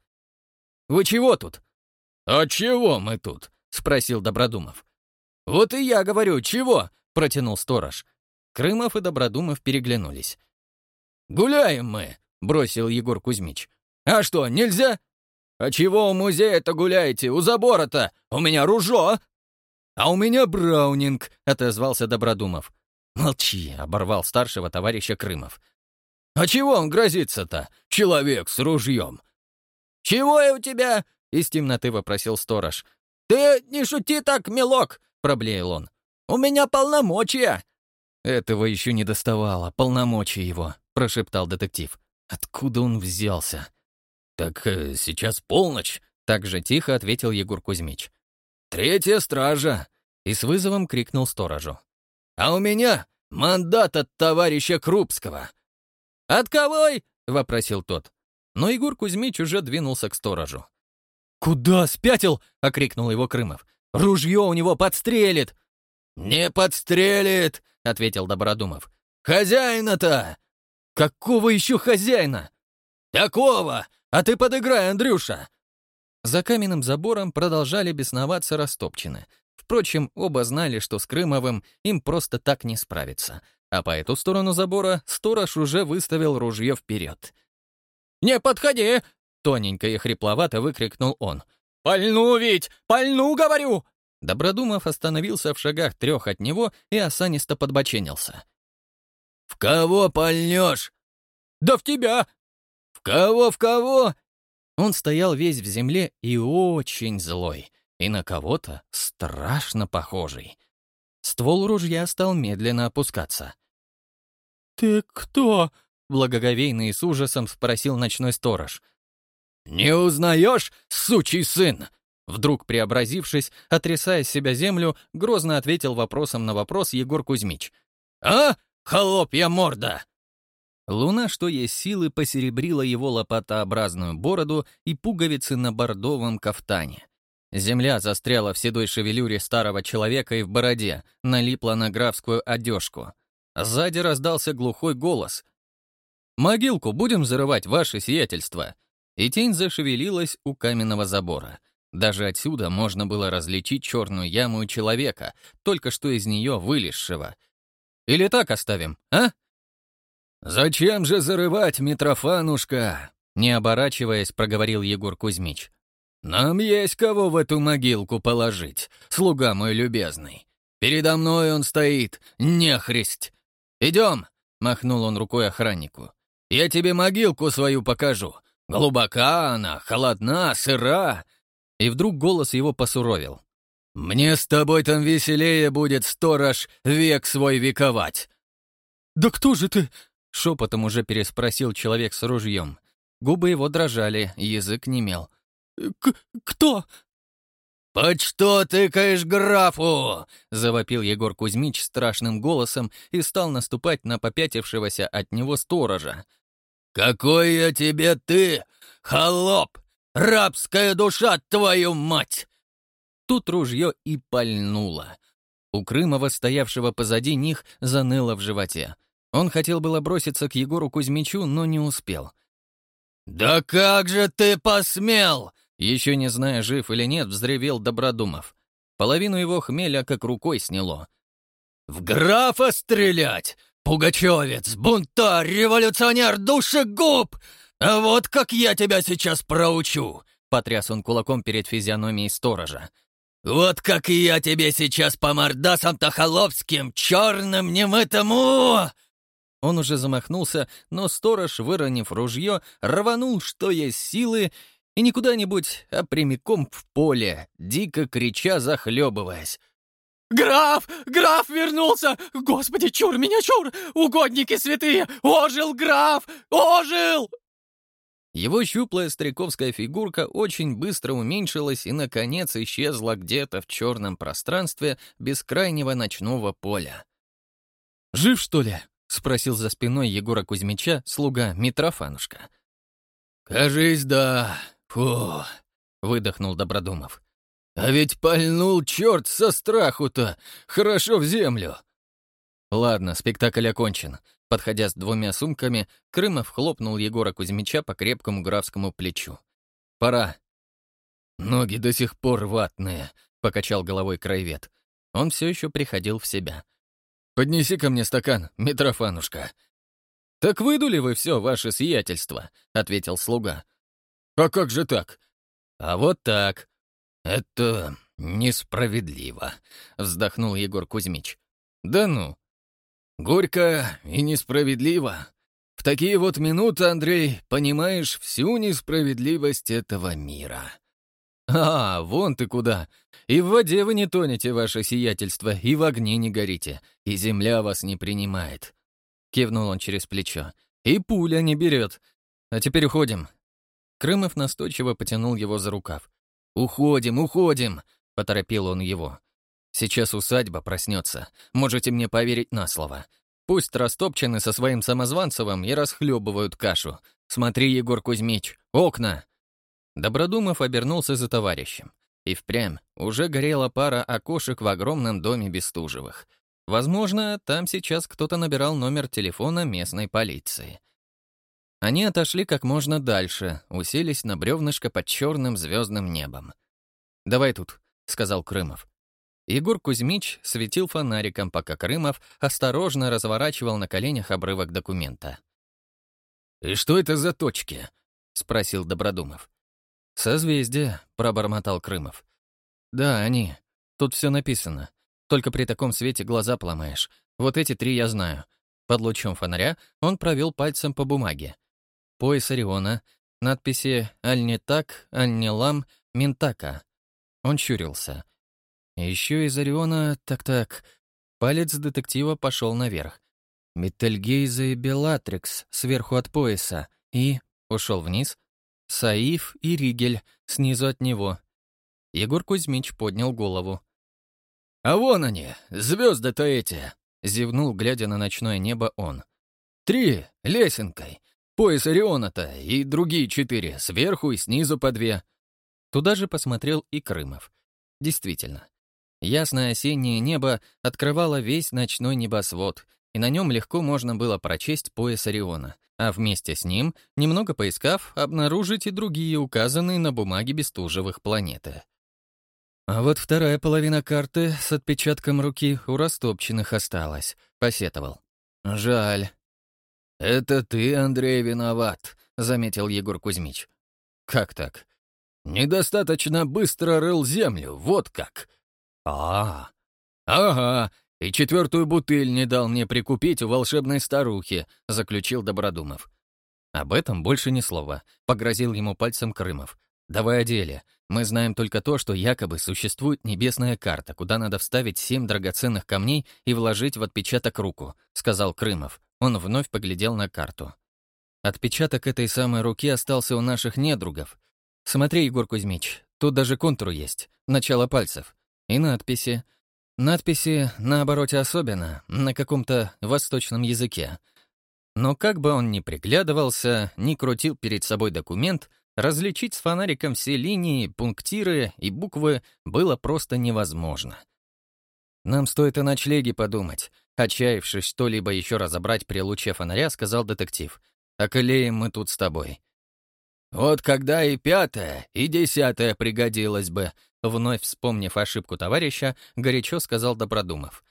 «Вы чего тут?» «А чего мы тут?» — спросил Добродумов. «Вот и я говорю, чего?» — протянул сторож. Крымов и Добродумов переглянулись. «Гуляем мы», — бросил Егор Кузьмич. «А что, нельзя?» «А чего у музея-то гуляете? У забора-то! У меня ружо!» «А у меня браунинг», — отозвался Добродумов. «Молчи», — оборвал старшего товарища Крымов. «А чего он грозится-то, человек с ружьем?» «Чего я у тебя?» — из темноты вопросил сторож. «Ты не шути так, милок!» — проблеял он. У меня полномочия!» «Этого еще не доставало, полномочия его», — прошептал детектив. «Откуда он взялся?» «Так э, сейчас полночь», — так же тихо ответил Егор Кузьмич. «Третья стража!» — и с вызовом крикнул сторожу. «А у меня мандат от товарища Крупского!» «От кого?» — вопросил тот. Но Егор Кузьмич уже двинулся к сторожу. «Куда спятил?» — окрикнул его Крымов. «Ружье у него подстрелит!» «Не подстрелит!» — ответил Добродумов. «Хозяина-то!» «Какого еще хозяина?» «Такого! А ты подыграй, Андрюша!» За каменным забором продолжали бесноваться растопчины. Впрочем, оба знали, что с Крымовым им просто так не справиться. А по эту сторону забора сторож уже выставил ружье вперед. «Не подходи!» — тоненько и хрипловато выкрикнул он. «Пальну ведь! Пальну, говорю!» Добродумов остановился в шагах трех от него и осанисто подбоченился. «В кого пальнешь?» «Да в тебя!» «В кого, в кого?» Он стоял весь в земле и очень злой, и на кого-то страшно похожий. Ствол ружья стал медленно опускаться. «Ты кто?» — благоговейно и с ужасом спросил ночной сторож. «Не узнаешь, сучий сын?» Вдруг преобразившись, отрясая с себя землю, грозно ответил вопросом на вопрос Егор Кузьмич. «А, холопья морда!» Луна, что есть силы, посеребрила его лопатообразную бороду и пуговицы на бордовом кафтане. Земля застряла в седой шевелюре старого человека и в бороде, налипла на графскую одежку. Сзади раздался глухой голос. «Могилку будем зарывать, ваше сиятельство!» И тень зашевелилась у каменного забора. Даже отсюда можно было различить черную яму человека, только что из нее вылезшего. Или так оставим, а? «Зачем же зарывать, Митрофанушка?» Не оборачиваясь, проговорил Егор Кузьмич. «Нам есть кого в эту могилку положить, слуга мой любезный. Передо мной он стоит, нехристь. Идем!» — махнул он рукой охраннику. «Я тебе могилку свою покажу. Глубока она, холодна, сыра, и вдруг голос его посуровил. «Мне с тобой там веселее будет, сторож, век свой вековать!» «Да кто же ты?» — шепотом уже переспросил человек с ружьем. Губы его дрожали, язык немел. К «Кто?» «Под что тыкаешь графу?» — завопил Егор Кузьмич страшным голосом и стал наступать на попятившегося от него сторожа. «Какой я тебе ты, холоп! Рабская душа, твою мать!» Тут ружье и пальнуло. У Крымова, стоявшего позади них, заныло в животе. Он хотел было броситься к Егору Кузьмичу, но не успел. «Да как же ты посмел!» Еще не зная, жив или нет, взревел Добродумов. Половину его хмеля как рукой сняло. «В графа стрелять! Пугачевец, бунтарь, революционер, душегуб! «А вот как я тебя сейчас проучу!» — потряс он кулаком перед физиономией сторожа. «Вот как я тебе сейчас по мордасам Тахоловским, черным немытому!» Он уже замахнулся, но сторож, выронив ружье, рванул, что есть силы, и не куда-нибудь, а прямиком в поле, дико крича, захлебываясь. «Граф! Граф вернулся! Господи, чур меня, чур! Угодники святые! Ожил граф! Ожил!» Его щуплая стариковская фигурка очень быстро уменьшилась и, наконец, исчезла где-то в черном пространстве бескрайнего ночного поля. «Жив, что ли?» — спросил за спиной Егора Кузьмича слуга Митрофанушка. «Кажись, да. Фу!» — выдохнул Добродумов. «А ведь пальнул черт со страху-то! Хорошо в землю!» «Ладно, спектакль окончен. Подходя с двумя сумками, Крымов хлопнул Егора Кузьмича по крепкому графскому плечу. «Пора». «Ноги до сих пор ватные», — покачал головой краевед. Он все еще приходил в себя. «Поднеси ко мне стакан, Митрофанушка». «Так выдули вы все, ваше сиятельство», — ответил слуга. «А как же так?» «А вот так». «Это несправедливо», — вздохнул Егор Кузьмич. «Да ну, Горько и несправедливо. В такие вот минуты, Андрей, понимаешь всю несправедливость этого мира. «А, вон ты куда! И в воде вы не тонете, ваше сиятельство, и в огне не горите, и земля вас не принимает!» Кивнул он через плечо. «И пуля не берет. А теперь уходим». Крымов настойчиво потянул его за рукав. «Уходим, уходим!» — поторопил он его. «Сейчас усадьба проснется. Можете мне поверить на слово. Пусть растопчены со своим самозванцевым и расхлебывают кашу. Смотри, Егор Кузьмич, окна!» Добродумов обернулся за товарищем. И впрямь уже горела пара окошек в огромном доме Бестужевых. Возможно, там сейчас кто-то набирал номер телефона местной полиции. Они отошли как можно дальше, уселись на бревнышко под черным звездным небом. «Давай тут», — сказал Крымов. Егор Кузьмич светил фонариком, пока Крымов осторожно разворачивал на коленях обрывок документа. «И что это за точки?» — спросил Добродумов. «Созвездие», — пробормотал Крымов. «Да, они. Тут все написано. Только при таком свете глаза поломаешь. Вот эти три я знаю». Под лучом фонаря он провел пальцем по бумаге. Пояс Ориона, надписи «Аль не так», «Аль не лам», «Ментака». Он щурился. Еще из Ориона, так-так. Палец детектива пошел наверх. Метальгейза и Белатрикс сверху от пояса. И ушел вниз, Саиф и Ригель снизу от него. Егор Кузьмич поднял голову. «А вон они, звезды-то эти!» — зевнул, глядя на ночное небо он. «Три, лесенкой. Пояс Ориона-то и другие четыре, сверху и снизу по две». Туда же посмотрел и Крымов. Действительно, ясное осеннее небо открывало весь ночной небосвод, и на нем легко можно было прочесть пояс Ориона, а вместе с ним, немного поискав, обнаружить и другие указанные на бумаге Бестужевых планеты. А вот вторая половина карты с отпечатком руки у растопченных осталась, посетовал. Жаль. «Это ты, Андрей, виноват», — заметил Егор Кузьмич. «Как так?» «Недостаточно быстро рыл землю, вот как». «А, ага, «И четвертую бутыль не дал мне прикупить у волшебной старухи», — заключил Добродумов. Об этом больше ни слова, — погрозил ему пальцем Крымов. «Давай о деле. Мы знаем только то, что якобы существует небесная карта, куда надо вставить семь драгоценных камней и вложить в отпечаток руку», — сказал Крымов. Он вновь поглядел на карту. Отпечаток этой самой руки остался у наших недругов. Смотри, Егор Кузьмич, тут даже контур есть, начало пальцев. И надписи. Надписи на обороте особенно, на каком-то восточном языке. Но как бы он ни приглядывался, ни крутил перед собой документ, различить с фонариком все линии, пунктиры и буквы было просто невозможно. «Нам стоит о ночлеге подумать», — отчаявшись что-либо еще разобрать при луче фонаря, сказал детектив. «Околеем мы тут с тобой». «Вот когда и пятое, и десятое пригодилось бы», Вновь вспомнив ошибку товарища, горячо сказал Добродумов.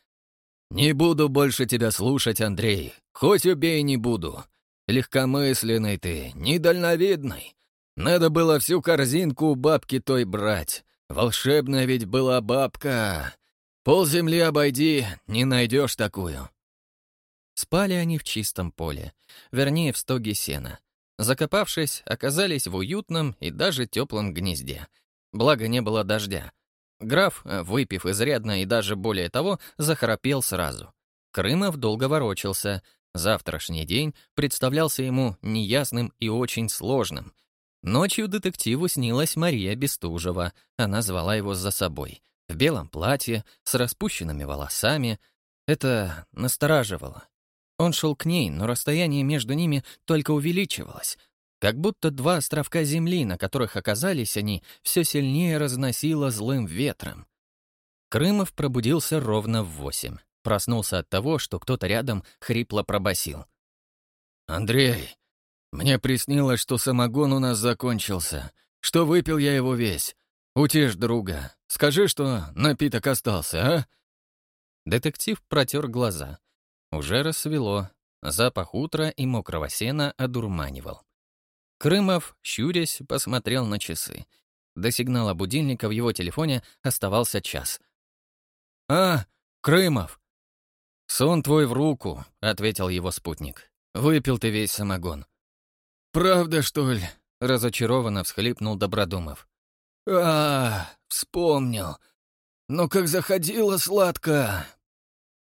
«Не буду больше тебя слушать, Андрей. Хоть убей, не буду. Легкомысленный ты, недальновидный. Надо было всю корзинку у бабки той брать. Волшебная ведь была бабка. Пол земли обойди, не найдешь такую». Спали они в чистом поле, вернее, в стоге сена. Закопавшись, оказались в уютном и даже теплом гнезде, Благо не было дождя. Граф, выпив изрядно и даже более того, захрапел сразу. Крымов долго ворочался. Завтрашний день представлялся ему неясным и очень сложным. Ночью детективу снилась Мария Бестужева. Она звала его за собой. В белом платье, с распущенными волосами. Это настораживало. Он шел к ней, но расстояние между ними только увеличивалось. Как будто два островка земли, на которых оказались они, все сильнее разносило злым ветром. Крымов пробудился ровно в восемь. Проснулся от того, что кто-то рядом хрипло пробасил. «Андрей, мне приснилось, что самогон у нас закончился, что выпил я его весь. Утешь друга. Скажи, что напиток остался, а?» Детектив протер глаза. Уже рассвело. Запах утра и мокрого сена одурманивал. Крымов, щурясь, посмотрел на часы. До сигнала будильника в его телефоне оставался час. «А, Крымов!» «Сон твой в руку», — ответил его спутник. «Выпил ты весь самогон». «Правда, что ли?» — разочарованно всхлипнул Добродумов. А, вспомнил. Но как заходило сладко.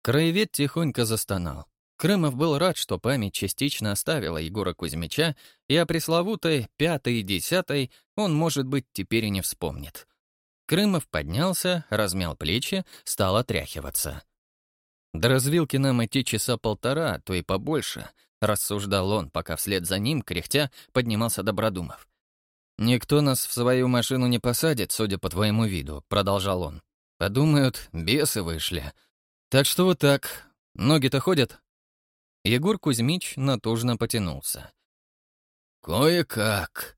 Краевед тихонько застонал. Крымов был рад, что память частично оставила Егора Кузьмича, и о пресловутой пятой и десятой он, может быть, теперь и не вспомнит. Крымов поднялся, размял плечи, стал отряхиваться. «До развилки нам идти часа полтора, а то и побольше», — рассуждал он, пока вслед за ним, кряхтя, поднимался Добродумов. «Никто нас в свою машину не посадит, судя по твоему виду», — продолжал он. «Подумают, бесы вышли. Так что вот так. Ноги-то ходят?» Егор Кузьмич натужно потянулся. «Кое-как.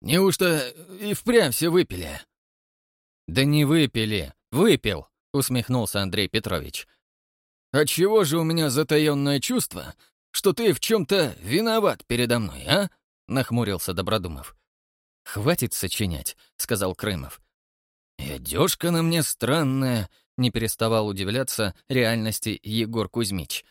Неужто и впрямь все выпили?» «Да не выпили. Выпил», — усмехнулся Андрей Петрович. «Отчего же у меня затаённое чувство, что ты в чем то виноват передо мной, а?» — нахмурился Добродумов. «Хватит сочинять», — сказал Крымов. «И одежка на мне странная», — не переставал удивляться реальности Егор Кузьмич.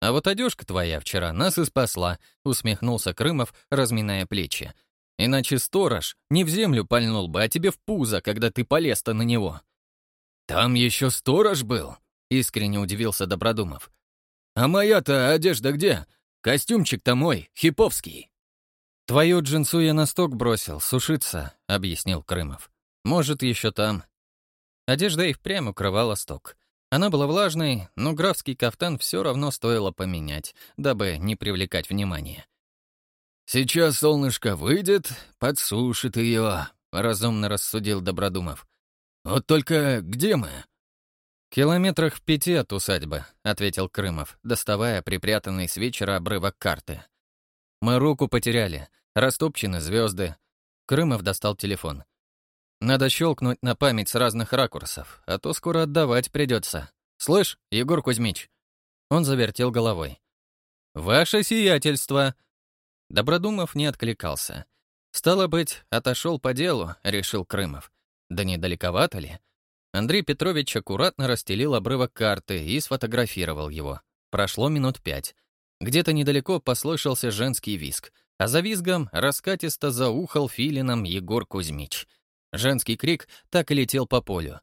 «А вот одежка твоя вчера нас и спасла», — усмехнулся Крымов, разминая плечи. «Иначе сторож не в землю пальнул бы, а тебе в пузо, когда ты полез-то на него». «Там еще сторож был?» — искренне удивился Добродумов. «А моя-то одежда где? Костюмчик-то мой, хиповский». «Твою джинсу я на сток бросил, сушиться», — объяснил Крымов. «Может, еще там». Одежда и впрямь укрывала сток. Она была влажной, но графский кафтан все равно стоило поменять, дабы не привлекать внимания. «Сейчас солнышко выйдет, подсушит ее», — разумно рассудил Добродумов. «Вот только где мы?» «Километрах в пяти от усадьбы», — ответил Крымов, доставая припрятанный с вечера обрывок карты. «Мы руку потеряли, растопчены звезды». Крымов достал телефон. Надо щелкнуть на память с разных ракурсов, а то скоро отдавать придется. Слышь, Егор Кузьмич?» Он завертел головой. «Ваше сиятельство!» Добродумов не откликался. «Стало быть, отошел по делу», — решил Крымов. «Да недалековато ли?» Андрей Петрович аккуратно расстелил обрывок карты и сфотографировал его. Прошло минут пять. Где-то недалеко послышался женский визг, а за визгом раскатисто заухал филином Егор Кузьмич. Женский крик так и летел по полю.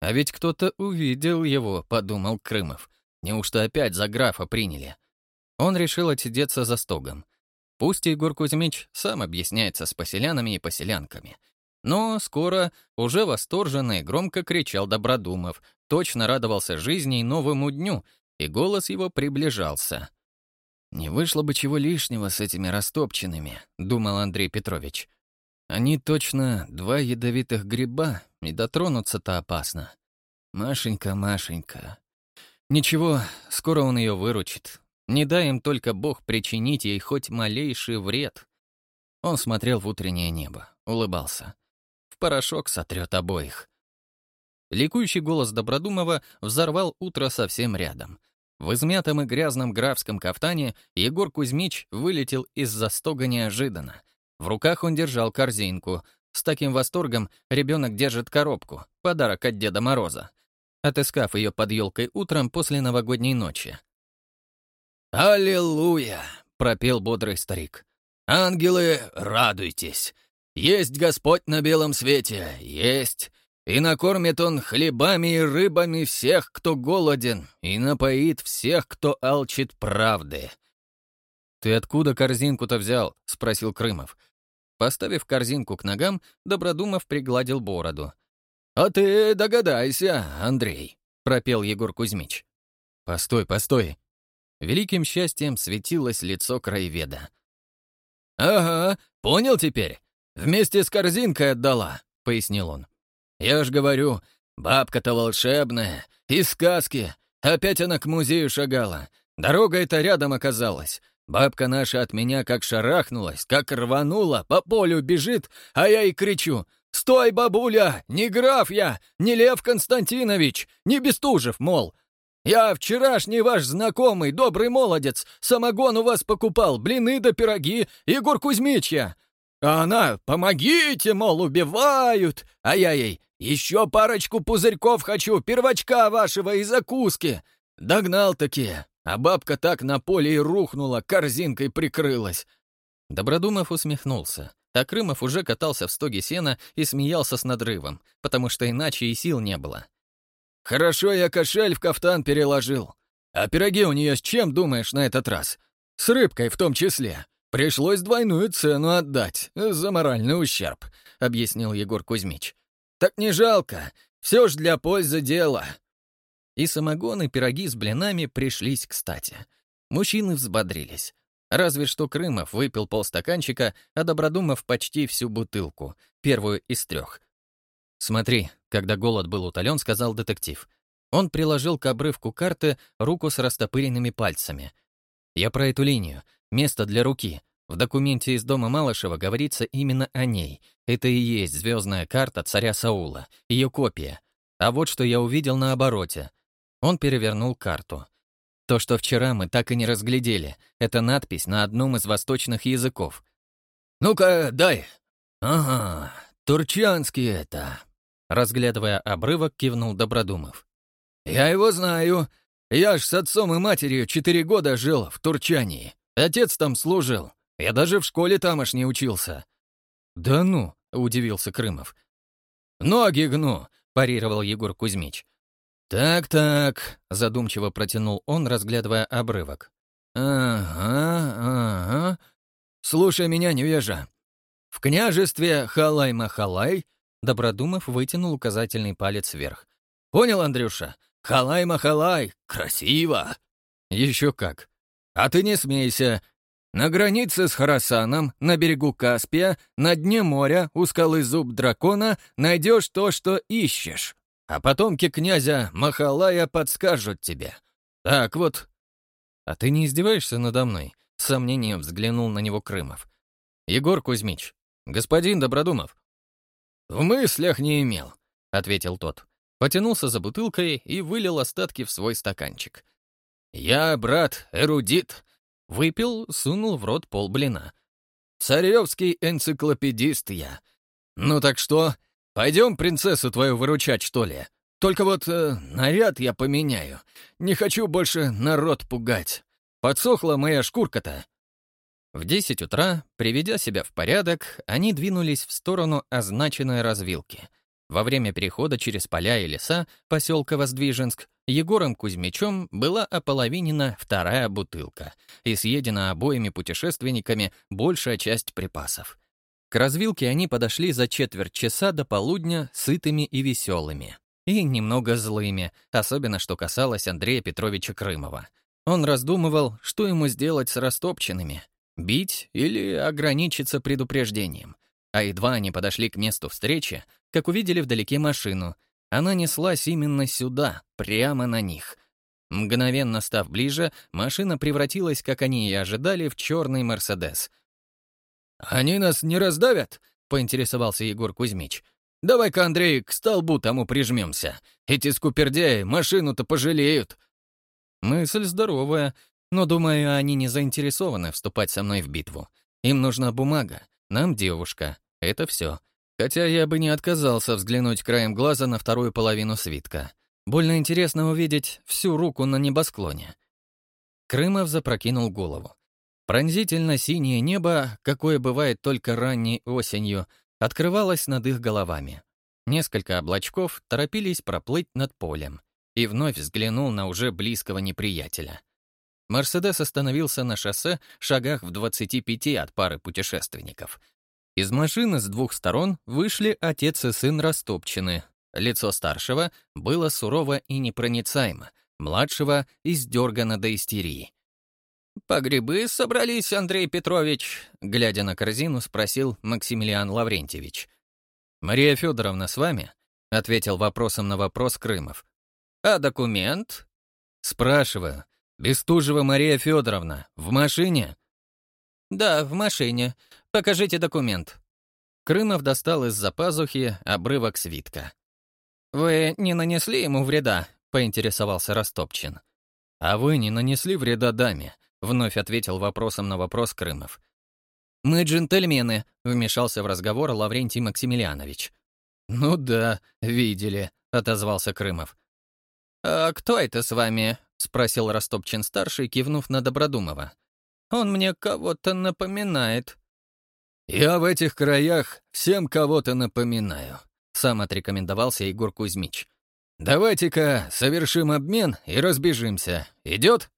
«А ведь кто-то увидел его», — подумал Крымов. «Неужто опять за графа приняли?» Он решил отсидеться за стогом. Пусть Егор Кузьмич сам объясняется с поселянами и поселянками. Но скоро уже восторженно и громко кричал Добродумов, точно радовался жизни и новому дню, и голос его приближался. «Не вышло бы чего лишнего с этими растопченными», — думал Андрей Петрович. Они точно два ядовитых гриба, и дотронуться-то опасно. Машенька, Машенька. Ничего, скоро он ее выручит. Не дай им только Бог причинить ей хоть малейший вред. Он смотрел в утреннее небо, улыбался. В порошок сотрет обоих. Ликующий голос Добродумова взорвал утро совсем рядом. В измятом и грязном графском кафтане Егор Кузьмич вылетел из-за стога неожиданно — в руках он держал корзинку. С таким восторгом ребенок держит коробку, подарок от Деда Мороза, отыскав ее под елкой утром после новогодней ночи. «Аллилуйя!» — пропел бодрый старик. «Ангелы, радуйтесь! Есть Господь на белом свете, есть! И накормит Он хлебами и рыбами всех, кто голоден, и напоит всех, кто алчит правды». «Ты откуда корзинку-то взял?» — спросил Крымов. Поставив корзинку к ногам, Добродумов пригладил бороду. «А ты догадайся, Андрей», — пропел Егор Кузьмич. «Постой, постой». Великим счастьем светилось лицо краеведа. «Ага, понял теперь? Вместе с корзинкой отдала», — пояснил он. «Я ж говорю, бабка-то волшебная, из сказки. Опять она к музею шагала. Дорога эта рядом оказалась. Бабка наша от меня как шарахнулась, как рванула, по полю бежит, а я и кричу. «Стой, бабуля! Не граф я, не Лев Константинович, не Бестужев, мол! Я вчерашний ваш знакомый, добрый молодец, самогон у вас покупал, блины да пироги, Егор Кузьмич я!» А она «Помогите, мол, убивают!» А я ей «Еще парочку пузырьков хочу, первочка вашего и закуски!» Догнал такие, а бабка так на поле и рухнула, корзинкой прикрылась. Добродумов усмехнулся. а Крымов уже катался в стоге сена и смеялся с надрывом, потому что иначе и сил не было. «Хорошо я кошель в кафтан переложил. А пироги у нее с чем, думаешь, на этот раз? С рыбкой в том числе. Пришлось двойную цену отдать за моральный ущерб», — объяснил Егор Кузьмич. «Так не жалко. Все ж для пользы дела». И самогон, и пироги с блинами пришлись кстати. Мужчины взбодрились. Разве что Крымов выпил полстаканчика, а Добродумов почти всю бутылку, первую из трех. «Смотри», — когда голод был утолен, сказал детектив. Он приложил к обрывку карты руку с растопыренными пальцами. «Я про эту линию. Место для руки. В документе из дома Малышева говорится именно о ней. Это и есть звездная карта царя Саула, ее копия. А вот что я увидел на обороте. Он перевернул карту. То, что вчера мы так и не разглядели, это надпись на одном из восточных языков. «Ну-ка, дай!» «Ага, турчанский это!» Разглядывая обрывок, кивнул Добродумов. «Я его знаю. Я ж с отцом и матерью четыре года жил в Турчании. Отец там служил. Я даже в школе тамошней учился». «Да ну!» — удивился Крымов. «Ноги гну!» — парировал Егор Кузьмич. «Так-так», — задумчиво протянул он, разглядывая обрывок. «Ага, ага. Слушай меня, невежа. В княжестве Халай-Махалай...» Добродумов вытянул указательный палец вверх. «Понял, Андрюша? Халай-Махалай. Красиво!» «Еще как. А ты не смейся. На границе с Харасаном, на берегу Каспия, на дне моря, у скалы Зуб Дракона найдешь то, что ищешь а потомки князя Махалая подскажут тебе. Так вот». «А ты не издеваешься надо мной?» — с сомнением взглянул на него Крымов. «Егор Кузьмич, господин Добродумов». «В мыслях не имел», — ответил тот. Потянулся за бутылкой и вылил остатки в свой стаканчик. «Я, брат, эрудит», — выпил, сунул в рот пол блина. «Царевский энциклопедист я. Ну так что, Пойдем принцессу твою выручать, что ли? Только вот э, наряд я поменяю. Не хочу больше народ пугать. Подсохла моя шкурка-то». В десять утра, приведя себя в порядок, они двинулись в сторону означенной развилки. Во время перехода через поля и леса поселка Воздвиженск Егором Кузьмичом была ополовинена вторая бутылка и съедена обоими путешественниками большая часть припасов. К развилке они подошли за четверть часа до полудня сытыми и веселыми. И немного злыми, особенно что касалось Андрея Петровича Крымова. Он раздумывал, что ему сделать с растопченными — бить или ограничиться предупреждением. А едва они подошли к месту встречи, как увидели вдалеке машину. Она неслась именно сюда, прямо на них. Мгновенно став ближе, машина превратилась, как они и ожидали, в черный «Мерседес», «Они нас не раздавят?» — поинтересовался Егор Кузьмич. «Давай-ка, Андрей, к столбу тому прижмемся. Эти скупердяи машину-то пожалеют». Мысль здоровая, но, думаю, они не заинтересованы вступать со мной в битву. Им нужна бумага, нам девушка. Это все. Хотя я бы не отказался взглянуть краем глаза на вторую половину свитка. Больно интересно увидеть всю руку на небосклоне. Крымов запрокинул голову. Пронзительно-синее небо, какое бывает только ранней осенью, открывалось над их головами. Несколько облачков торопились проплыть над полем и вновь взглянул на уже близкого неприятеля. Мерседес остановился на шоссе шагах в 25 от пары путешественников. Из машины с двух сторон вышли отец и сын Растопчины. Лицо старшего было сурово и непроницаемо, младшего — издергано до истерии. «По грибы собрались, Андрей Петрович?» Глядя на корзину, спросил Максимилиан Лаврентьевич. «Мария Федоровна с вами?» — ответил вопросом на вопрос Крымов. «А документ?» «Спрашиваю. Бестужева Мария Федоровна, в машине?» «Да, в машине. Покажите документ». Крымов достал из-за пазухи обрывок свитка. «Вы не нанесли ему вреда?» — поинтересовался Растопчин. «А вы не нанесли вреда даме?» — вновь ответил вопросом на вопрос Крымов. «Мы джентльмены», — вмешался в разговор Лаврентий Максимилианович. «Ну да, видели», — отозвался Крымов. «А кто это с вами?» — спросил Растопчин-старший, кивнув на Добродумова. «Он мне кого-то напоминает». «Я в этих краях всем кого-то напоминаю», — сам отрекомендовался Егор Кузьмич. «Давайте-ка совершим обмен и разбежимся. Идет?»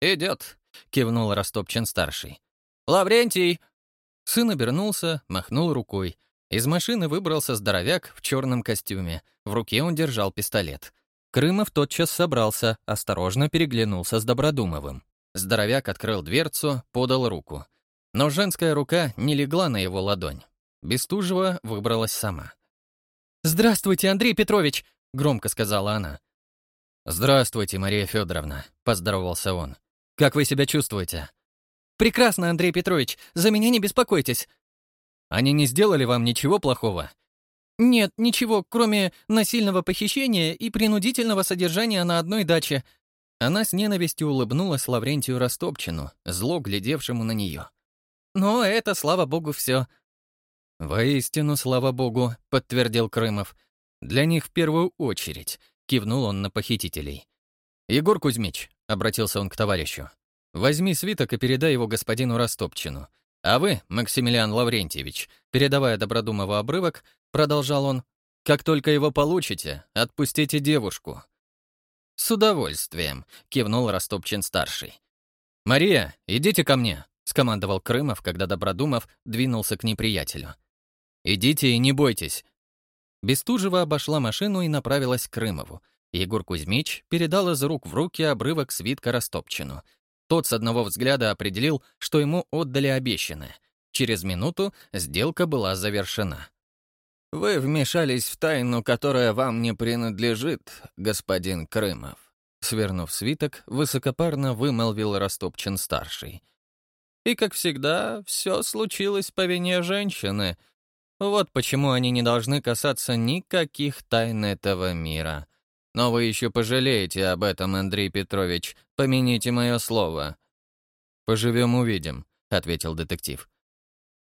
«Идет», — кивнул Растопчин-старший. «Лаврентий!» Сын обернулся, махнул рукой. Из машины выбрался здоровяк в черном костюме. В руке он держал пистолет. Крымов тотчас собрался, осторожно переглянулся с Добродумовым. Здоровяк открыл дверцу, подал руку. Но женская рука не легла на его ладонь. Бестужева выбралась сама. «Здравствуйте, Андрей Петрович!» — громко сказала она. «Здравствуйте, Мария Федоровна», — поздоровался он. «Как вы себя чувствуете?» «Прекрасно, Андрей Петрович, за меня не беспокойтесь». «Они не сделали вам ничего плохого?» «Нет, ничего, кроме насильного похищения и принудительного содержания на одной даче». Она с ненавистью улыбнулась Лаврентию Растопчину, зло глядевшему на нее. «Но это, слава богу, все». «Воистину, слава богу», — подтвердил Крымов. «Для них в первую очередь», — кивнул он на похитителей. «Егор Кузьмич», — обратился он к товарищу, «возьми свиток и передай его господину Растопчину. А вы, Максимилиан Лаврентьевич, передавая Добродумову обрывок, продолжал он, как только его получите, отпустите девушку. С удовольствием, кивнул Растопчин-старший. «Мария, идите ко мне», — скомандовал Крымов, когда Добродумов двинулся к неприятелю. «Идите и не бойтесь». Бестужева обошла машину и направилась к Крымову. Егор Кузьмич передал из рук в руки обрывок свитка Растопчину — тот с одного взгляда определил, что ему отдали обещанное. Через минуту сделка была завершена. «Вы вмешались в тайну, которая вам не принадлежит, господин Крымов», свернув свиток, высокопарно вымолвил Растопчин-старший. «И, как всегда, все случилось по вине женщины. Вот почему они не должны касаться никаких тайн этого мира. Но вы еще пожалеете об этом, Андрей Петрович. Помяните мое слово». «Поживем, увидим», — ответил детектив.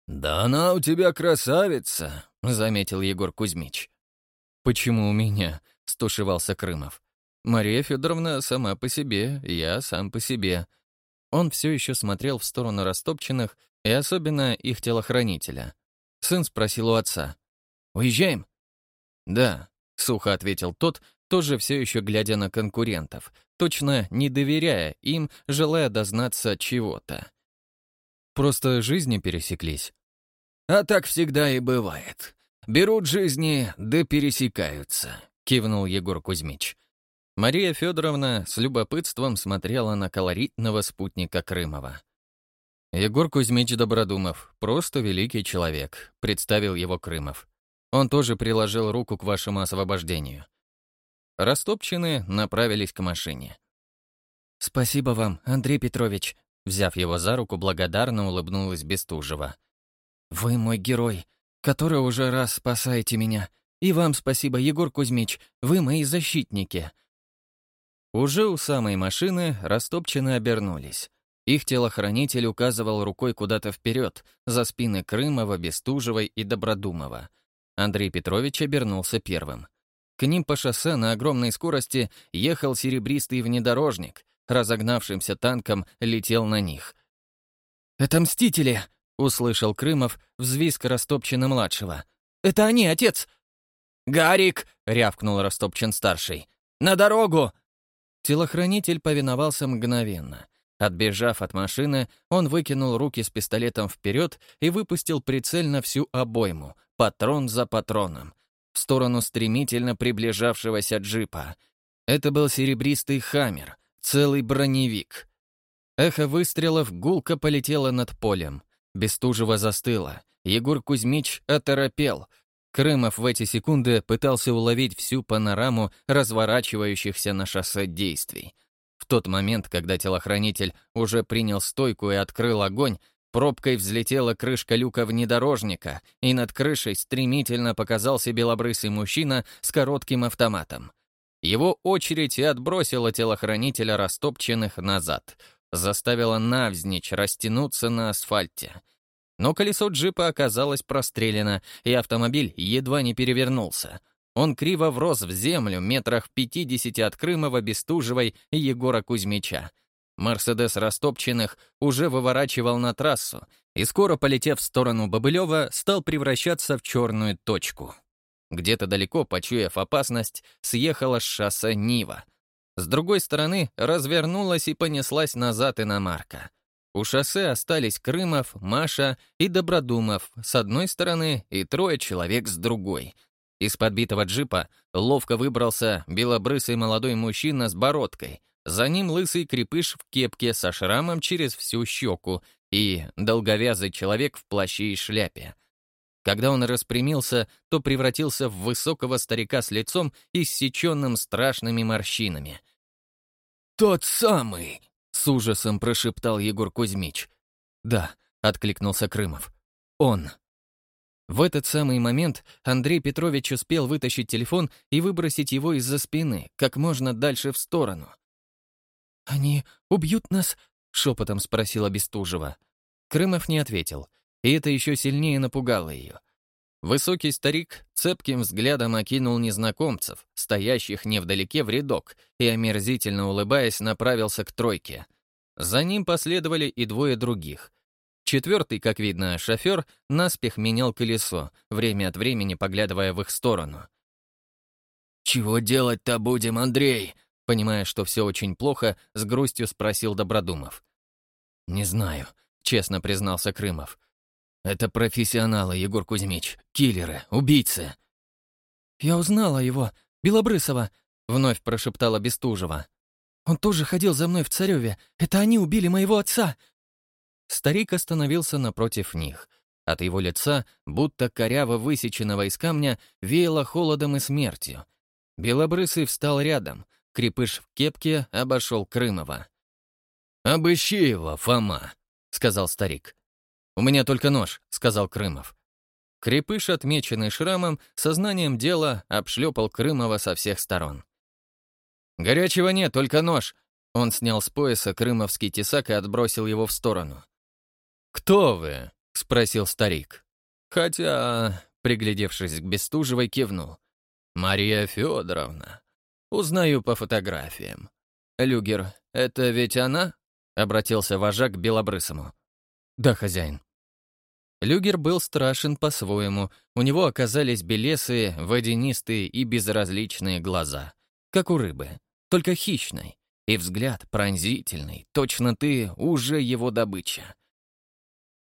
«Да она у тебя красавица», — заметил Егор Кузьмич. «Почему у меня?» — стушевался Крымов. «Мария Федоровна сама по себе, я сам по себе». Он все еще смотрел в сторону растопченных и особенно их телохранителя. Сын спросил у отца. «Уезжаем?» «Да», — сухо ответил тот, тоже все еще глядя на конкурентов, точно не доверяя им, желая дознаться чего-то. Просто жизни пересеклись. «А так всегда и бывает. Берут жизни, да пересекаются», — кивнул Егор Кузьмич. Мария Федоровна с любопытством смотрела на колоритного спутника Крымова. «Егор Кузьмич Добродумов, просто великий человек», — представил его Крымов. «Он тоже приложил руку к вашему освобождению. Растопченные направились к машине. «Спасибо вам, Андрей Петрович», взяв его за руку, благодарно улыбнулась Бестужева. «Вы мой герой, который уже раз спасаете меня. И вам спасибо, Егор Кузьмич, вы мои защитники». Уже у самой машины растопченные обернулись. Их телохранитель указывал рукой куда-то вперед, за спины Крымова, Бестужевой и Добродумова. Андрей Петрович обернулся первым. К ним по шоссе на огромной скорости ехал серебристый внедорожник. Разогнавшимся танком летел на них. «Это мстители!» — услышал Крымов взвизг Растопчина-младшего. «Это они, отец!» «Гарик!» — рявкнул Растопчин-старший. «На дорогу!» Телохранитель повиновался мгновенно. Отбежав от машины, он выкинул руки с пистолетом вперед и выпустил прицельно всю обойму, патрон за патроном в сторону стремительно приближавшегося джипа. Это был серебристый «Хаммер», целый броневик. Эхо выстрелов гулко полетело над полем. Бестужево застыло. Егор Кузьмич оторопел. Крымов в эти секунды пытался уловить всю панораму разворачивающихся на шоссе действий. В тот момент, когда телохранитель уже принял стойку и открыл огонь, Пробкой взлетела крышка люка внедорожника, и над крышей стремительно показался белобрысый мужчина с коротким автоматом. Его очередь и отбросила телохранителя растопченных назад, заставила навзничь растянуться на асфальте. Но колесо джипа оказалось прострелено, и автомобиль едва не перевернулся. Он криво врос в землю метрах в пятидесяти от Крымова, Бестужевой и Егора Кузьмича. Мерседес Растопченных уже выворачивал на трассу и скоро, полетев в сторону Бобылева, стал превращаться в черную точку. Где-то далеко, почуяв опасность, съехала с шоссе Нива. С другой стороны, развернулась и понеслась назад иномарка. У шоссе остались Крымов, Маша и Добродумов с одной стороны и трое человек с другой. Из подбитого джипа ловко выбрался белобрысый молодой мужчина с бородкой. За ним лысый крепыш в кепке со шрамом через всю щеку и долговязый человек в плаще и шляпе. Когда он распрямился, то превратился в высокого старика с лицом, иссеченным страшными морщинами. «Тот самый!» — с ужасом прошептал Егор Кузьмич. «Да», — откликнулся Крымов. «Он». В этот самый момент Андрей Петрович успел вытащить телефон и выбросить его из-за спины, как можно дальше в сторону. «Они убьют нас?» — шепотом спросила Бестужева. Крымов не ответил, и это еще сильнее напугало ее. Высокий старик цепким взглядом окинул незнакомцев, стоящих невдалеке в рядок, и, омерзительно улыбаясь, направился к тройке. За ним последовали и двое других. Четвертый, как видно, шофер, наспех менял колесо, время от времени поглядывая в их сторону. «Чего делать-то будем, Андрей?» Понимая, что все очень плохо, с грустью спросил Добродумов. «Не знаю», — честно признался Крымов. Это профессионалы, Егор Кузьмич. Киллеры, убийцы. Я узнала его, Белобрысова, вновь прошептала Бестужева. Он тоже ходил за мной в Цареве. Это они убили моего отца. Старик остановился напротив них. От его лица, будто коряво высеченного из камня, веяло холодом и смертью. Белобрысый встал рядом. Крепыш в кепке обошел Крымова. «Обыщи его, Фома», — сказал старик. «У меня только нож», — сказал Крымов. Крепыш, отмеченный шрамом, сознанием дела обшлепал Крымова со всех сторон. «Горячего нет, только нож!» Он снял с пояса крымовский тесак и отбросил его в сторону. «Кто вы?» — спросил старик. Хотя, приглядевшись к Бестужевой, кивнул. «Мария Федоровна. Узнаю по фотографиям. Люгер, это ведь она?» — обратился вожак к Белобрысому. «Да, хозяин». Люгер был страшен по-своему. У него оказались белесые, водянистые и безразличные глаза, как у рыбы, только хищной, и взгляд пронзительный, точно ты уже его добыча.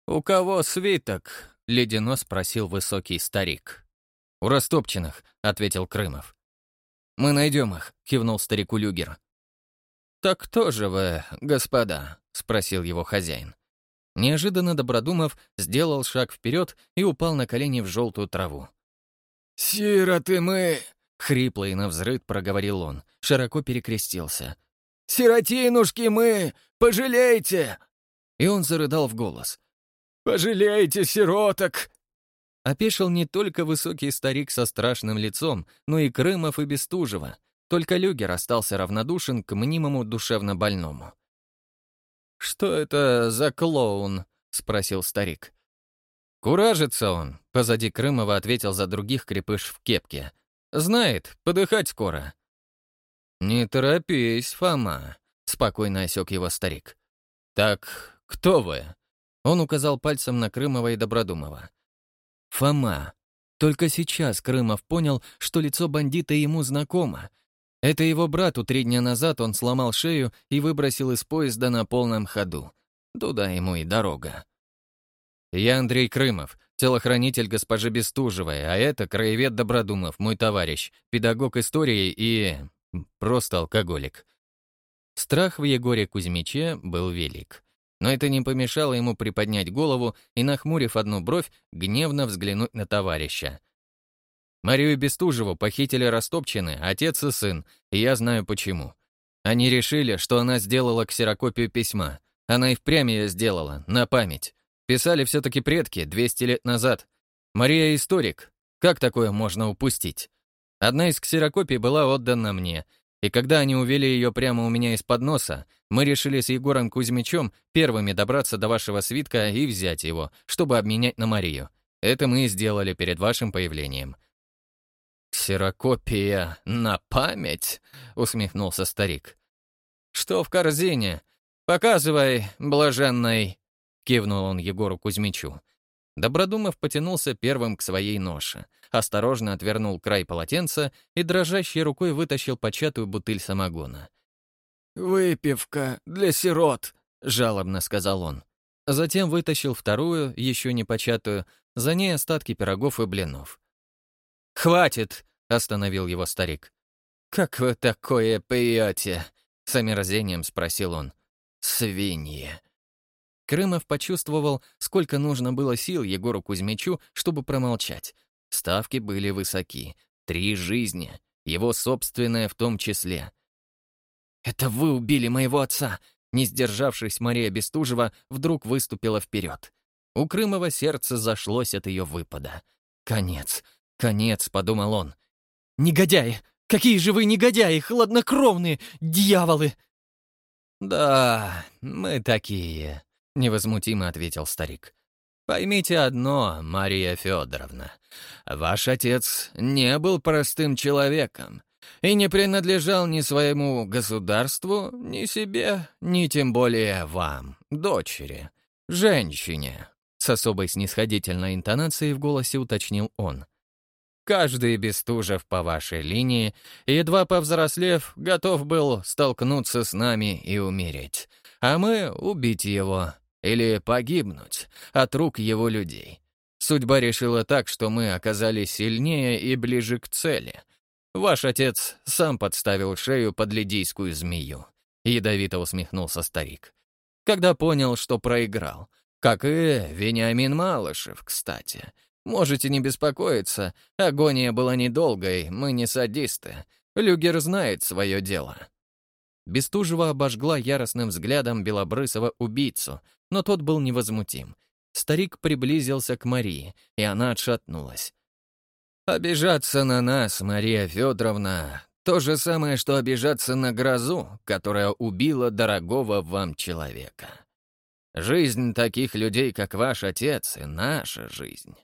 «У кого свиток?» — ледяно спросил высокий старик. «У растопченных», — ответил Крымов. «Мы найдем их», — кивнул старику Люгер. «Так кто же вы, господа?» — спросил его хозяин. Неожиданно Добродумов сделал шаг вперед и упал на колени в желтую траву. «Сироты мы!» — хрипло и навзрыд проговорил он, широко перекрестился. «Сиротинушки мы! Пожалейте!» И он зарыдал в голос. «Пожалейте, сироток!» Опешил не только высокий старик со страшным лицом, но и Крымов и Бестужева. Только Люгер остался равнодушен к мнимому душевно больному. «Что это за клоун?» — спросил старик. «Куражится он», — позади Крымова ответил за других крепыш в кепке. «Знает, подыхать скоро». «Не торопись, Фома», — спокойно осек его старик. «Так, кто вы?» Он указал пальцем на Крымова и Добродумова. «Фома». Только сейчас Крымов понял, что лицо бандита ему знакомо, это его брату три дня назад он сломал шею и выбросил из поезда на полном ходу. Туда ему и дорога. Я Андрей Крымов, телохранитель госпожи Бестужевой, а это краевед Добродумов, мой товарищ, педагог истории и... просто алкоголик. Страх в Егоре Кузьмиче был велик. Но это не помешало ему приподнять голову и, нахмурив одну бровь, гневно взглянуть на товарища — Марию Бестужеву похитили растопчены отец и сын, и я знаю почему. Они решили, что она сделала ксерокопию письма. Она и впрямь ее сделала, на память. Писали все-таки предки 200 лет назад. Мария историк. Как такое можно упустить? Одна из ксерокопий была отдана мне, и когда они увели ее прямо у меня из-под носа, мы решили с Егором Кузьмичем первыми добраться до вашего свитка и взять его, чтобы обменять на Марию. Это мы и сделали перед вашим появлением. «Ксерокопия на память?» — усмехнулся старик. «Что в корзине?» «Показывай, блаженный!» — кивнул он Егору Кузьмичу. Добродумов потянулся первым к своей ноше, осторожно отвернул край полотенца и дрожащей рукой вытащил початую бутыль самогона. «Выпивка для сирот», — жалобно сказал он. Затем вытащил вторую, еще не початую, за ней остатки пирогов и блинов. «Хватит!» — остановил его старик. «Как вы такое пьете?» — с омерзением спросил он. «Свиньи!» Крымов почувствовал, сколько нужно было сил Егору Кузьмичу, чтобы промолчать. Ставки были высоки. Три жизни, его собственная в том числе. «Это вы убили моего отца!» Не сдержавшись, Мария Бестужева вдруг выступила вперед. У Крымова сердце зашлось от ее выпада. «Конец, конец», — подумал он. «Негодяи! Какие же вы негодяи, хладнокровные, дьяволы!» «Да, мы такие», — невозмутимо ответил старик. «Поймите одно, Мария Федоровна, ваш отец не был простым человеком и не принадлежал ни своему государству, ни себе, ни тем более вам, дочери, женщине». С особой снисходительной интонацией в голосе уточнил он. Каждый Бестужев по вашей линии, едва повзрослев, готов был столкнуться с нами и умереть, а мы — убить его или погибнуть от рук его людей. Судьба решила так, что мы оказались сильнее и ближе к цели. Ваш отец сам подставил шею под лидийскую змею. Ядовито усмехнулся старик. Когда понял, что проиграл. Как и Вениамин Малышев, кстати. Можете не беспокоиться, агония была недолгой, мы не садисты. Люгер знает свое дело. Бестужева обожгла яростным взглядом белобрысого убийцу, но тот был невозмутим. Старик приблизился к Марии, и она отшатнулась. «Обижаться на нас, Мария Федоровна, то же самое, что обижаться на грозу, которая убила дорогого вам человека. Жизнь таких людей, как ваш отец, и наша жизнь.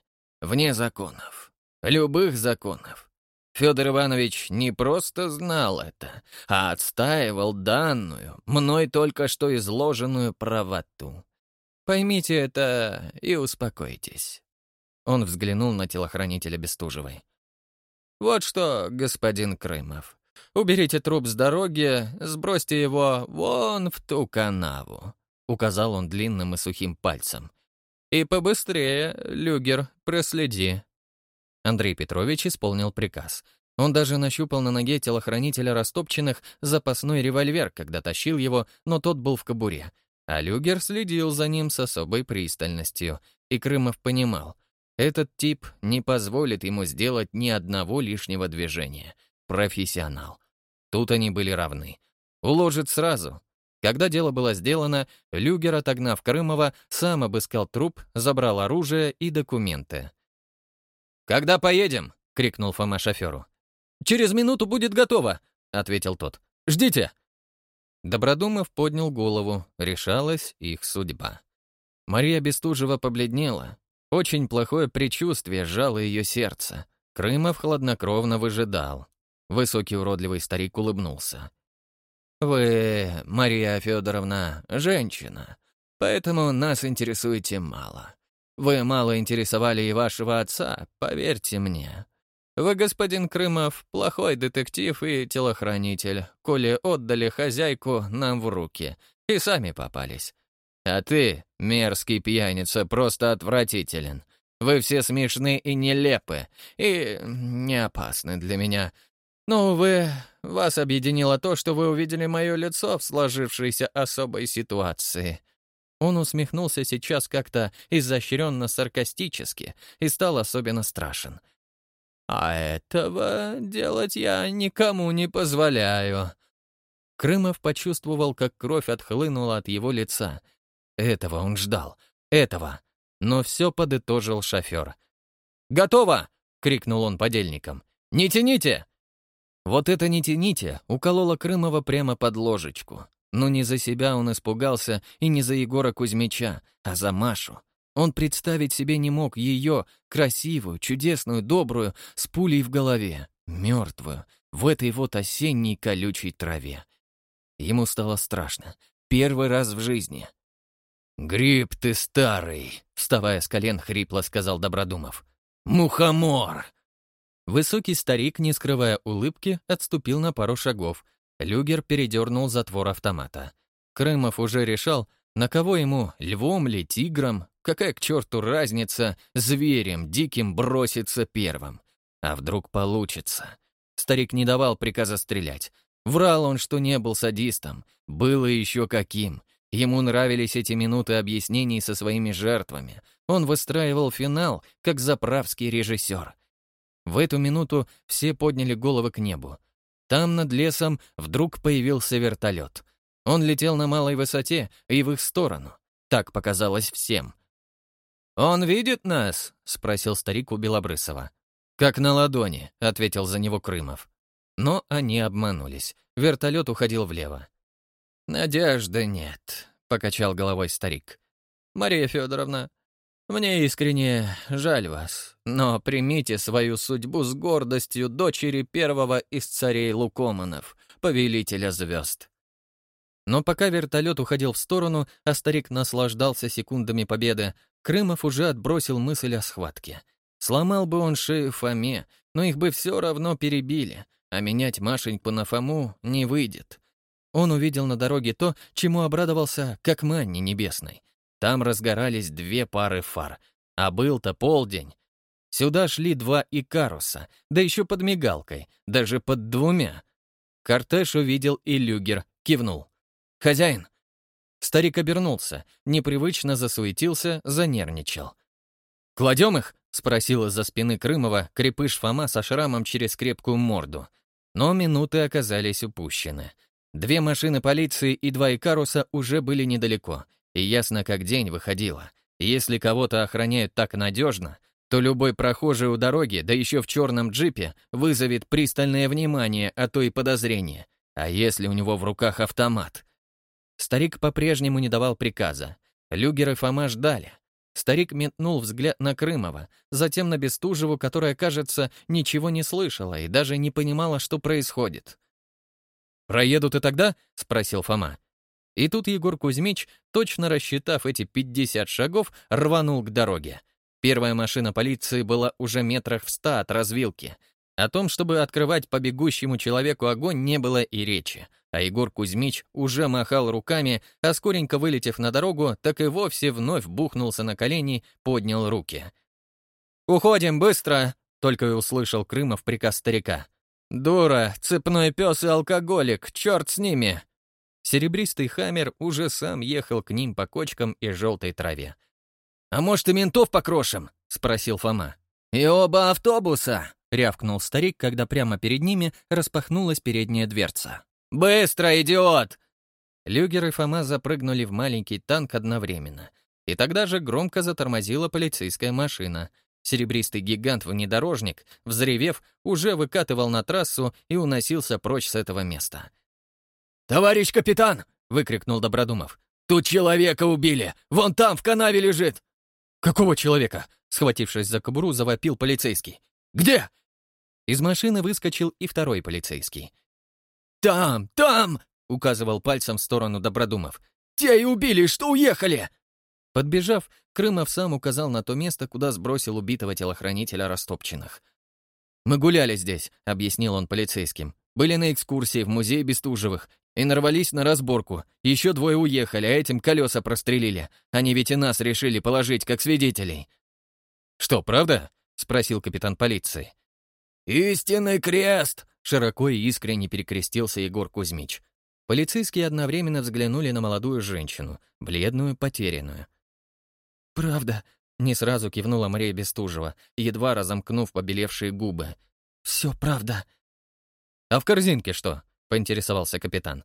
Вне законов. Любых законов. Федор Иванович не просто знал это, а отстаивал данную, мной только что изложенную правоту. Поймите это и успокойтесь. Он взглянул на телохранителя Бестужевой. «Вот что, господин Крымов, уберите труп с дороги, сбросьте его вон в ту канаву», — указал он длинным и сухим пальцем. «И побыстрее, Люгер, проследи». Андрей Петрович исполнил приказ. Он даже нащупал на ноге телохранителя растопченных запасной револьвер, когда тащил его, но тот был в кобуре. А Люгер следил за ним с особой пристальностью. И Крымов понимал, этот тип не позволит ему сделать ни одного лишнего движения. Профессионал. Тут они были равны. Уложит сразу, когда дело было сделано, Люгер, отогнав Крымова, сам обыскал труп, забрал оружие и документы. «Когда поедем?» — крикнул Фома шоферу. «Через минуту будет готово», — ответил тот. «Ждите!» Добродумов поднял голову, решалась их судьба. Мария Бестужева побледнела. Очень плохое предчувствие сжало ее сердце. Крымов хладнокровно выжидал. Высокий уродливый старик улыбнулся. Вы, Мария Федоровна, женщина, поэтому нас интересуете мало. Вы мало интересовали и вашего отца, поверьте мне. Вы, господин Крымов, плохой детектив и телохранитель, коли отдали хозяйку нам в руки и сами попались. А ты, мерзкий пьяница, просто отвратителен. Вы все смешны и нелепы, и не опасны для меня. Но, увы, вас объединило то, что вы увидели мое лицо в сложившейся особой ситуации». Он усмехнулся сейчас как-то изощренно-саркастически и стал особенно страшен. «А этого делать я никому не позволяю». Крымов почувствовал, как кровь отхлынула от его лица. Этого он ждал. Этого. Но все подытожил шофер. «Готово!» — крикнул он подельникам. «Не тяните!» Вот это «не тяните» уколола Крымова прямо под ложечку. Но не за себя он испугался и не за Егора Кузьмича, а за Машу. Он представить себе не мог ее, красивую, чудесную, добрую, с пулей в голове, мертвую, в этой вот осенней колючей траве. Ему стало страшно. Первый раз в жизни. «Гриб ты старый», — вставая с колен, хрипло сказал Добродумов. «Мухомор!» Высокий старик, не скрывая улыбки, отступил на пару шагов. Люгер передернул затвор автомата. Крымов уже решал, на кого ему, львом ли, тигром, какая к черту разница, зверем диким броситься первым. А вдруг получится? Старик не давал приказа стрелять. Врал он, что не был садистом. Было еще каким. Ему нравились эти минуты объяснений со своими жертвами. Он выстраивал финал, как заправский режиссер. В эту минуту все подняли головы к небу. Там, над лесом, вдруг появился вертолет. Он летел на малой высоте и в их сторону. Так показалось всем. «Он видит нас?» — спросил старик у Белобрысова. «Как на ладони», — ответил за него Крымов. Но они обманулись. Вертолет уходил влево. «Надежды нет», — покачал головой старик. «Мария Федоровна, мне искренне жаль вас, но примите свою судьбу с гордостью дочери первого из царей Лукоманов, повелителя звезд». Но пока вертолет уходил в сторону, а старик наслаждался секундами победы, Крымов уже отбросил мысль о схватке. Сломал бы он шею Фоме, но их бы все равно перебили, а менять Машеньку на Фому не выйдет. Он увидел на дороге то, чему обрадовался, как манне небесной. Там разгорались две пары фар, а был-то полдень. Сюда шли два икаруса, да еще под мигалкой, даже под двумя. Кортеж увидел и Люгер, кивнул. «Хозяин!» Старик обернулся, непривычно засуетился, занервничал. «Кладем их?» — спросил из-за спины Крымова крепыш Фома со шрамом через крепкую морду. Но минуты оказались упущены. Две машины полиции и два Икаруса уже были недалеко, и ясно как день выходило. Если кого-то охраняют так надежно, то любой прохожий у дороги, да еще в черном джипе, вызовет пристальное внимание, а то и подозрение. А если у него в руках автомат? Старик по-прежнему не давал приказа. Люгер и Фома ждали. Старик метнул взгляд на Крымова, затем на Бестужеву, которая, кажется, ничего не слышала и даже не понимала, что происходит. «Проедут и тогда?» — спросил Фома. И тут Егор Кузьмич, точно рассчитав эти 50 шагов, рванул к дороге. Первая машина полиции была уже метрах в ста от развилки. О том, чтобы открывать по бегущему человеку огонь, не было и речи. А Егор Кузьмич уже махал руками, а скоренько вылетев на дорогу, так и вовсе вновь бухнулся на колени, поднял руки. «Уходим быстро!» — только и услышал Крымов приказ старика. «Дура, цепной пес и алкоголик, черт с ними!» Серебристый хаммер уже сам ехал к ним по кочкам и желтой траве. «А может, и ментов покрошим?» — спросил Фома. «И оба автобуса!» — рявкнул старик, когда прямо перед ними распахнулась передняя дверца. «Быстро, идиот!» Люгер и Фома запрыгнули в маленький танк одновременно. И тогда же громко затормозила полицейская машина. Серебристый гигант-внедорожник, взревев, уже выкатывал на трассу и уносился прочь с этого места. «Товарищ капитан!» — выкрикнул Добродумов. «Тут человека убили! Вон там, в канаве лежит!» «Какого человека?» — схватившись за кобуру, завопил полицейский. «Где?» Из машины выскочил и второй полицейский. «Там, там!» — указывал пальцем в сторону Добродумов. «Те и убили, что уехали!» Подбежав, Крымов сам указал на то место, куда сбросил убитого телохранителя Растопчиных. «Мы гуляли здесь», — объяснил он полицейским. «Были на экскурсии в музей Бестужевых и нарвались на разборку. Еще двое уехали, а этим колеса прострелили. Они ведь и нас решили положить как свидетелей». «Что, правда?» — спросил капитан полиции. «Истинный крест!» — широко и искренне перекрестился Егор Кузьмич. Полицейские одновременно взглянули на молодую женщину, бледную, потерянную. «Правда», — не сразу кивнула Мария Бестужева, едва разомкнув побелевшие губы. «Все правда». «А в корзинке что?» — поинтересовался капитан.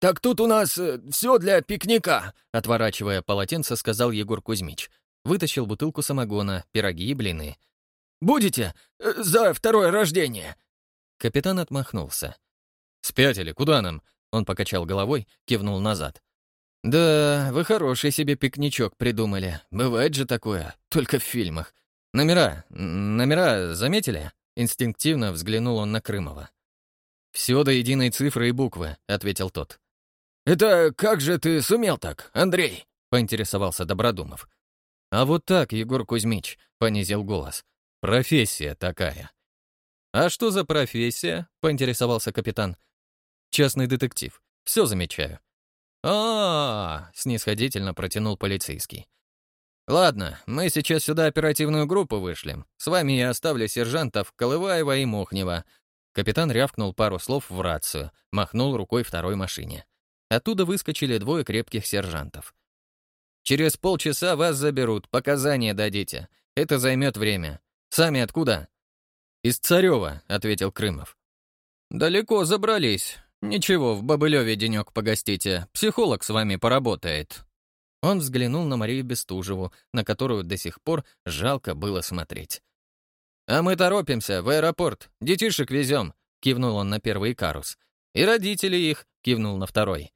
«Так тут у нас э, все для пикника», — отворачивая полотенце, сказал Егор Кузьмич. Вытащил бутылку самогона, пироги и блины. «Будете? Э, за второе рождение!» Капитан отмахнулся. «Спятили, куда нам?» Он покачал головой, кивнул назад. «Да, вы хороший себе пикничок придумали. Бывает же такое, только в фильмах. Номера, номера заметили?» Инстинктивно взглянул он на Крымова. «Все до единой цифры и буквы», — ответил тот. Это как же ты сумел так, Андрей?» — поинтересовался Добродумов. «А вот так, Егор Кузьмич», — понизил голос. «Профессия такая». «А что за профессия?» — поинтересовался капитан. «Частный детектив. Все замечаю». А, -а, -а снисходительно протянул полицейский. «Ладно, мы сейчас сюда оперативную группу вышлем. С вами я оставлю сержантов Колываева и Мухнева». Капитан рявкнул пару слов в рацию, махнул рукой второй машине. Оттуда выскочили двое крепких сержантов. «Через полчаса вас заберут, показания дадите. Это займет время. Сами откуда?» «Из Царева», — ответил Крымов. «Далеко забрались. Ничего, в Бобылеве денек погостите. Психолог с вами поработает». Он взглянул на Марию Бестужеву, на которую до сих пор жалко было смотреть. «А мы торопимся, в аэропорт. Детишек везем», — кивнул он на первый карус. «И родители их», — кивнул на второй.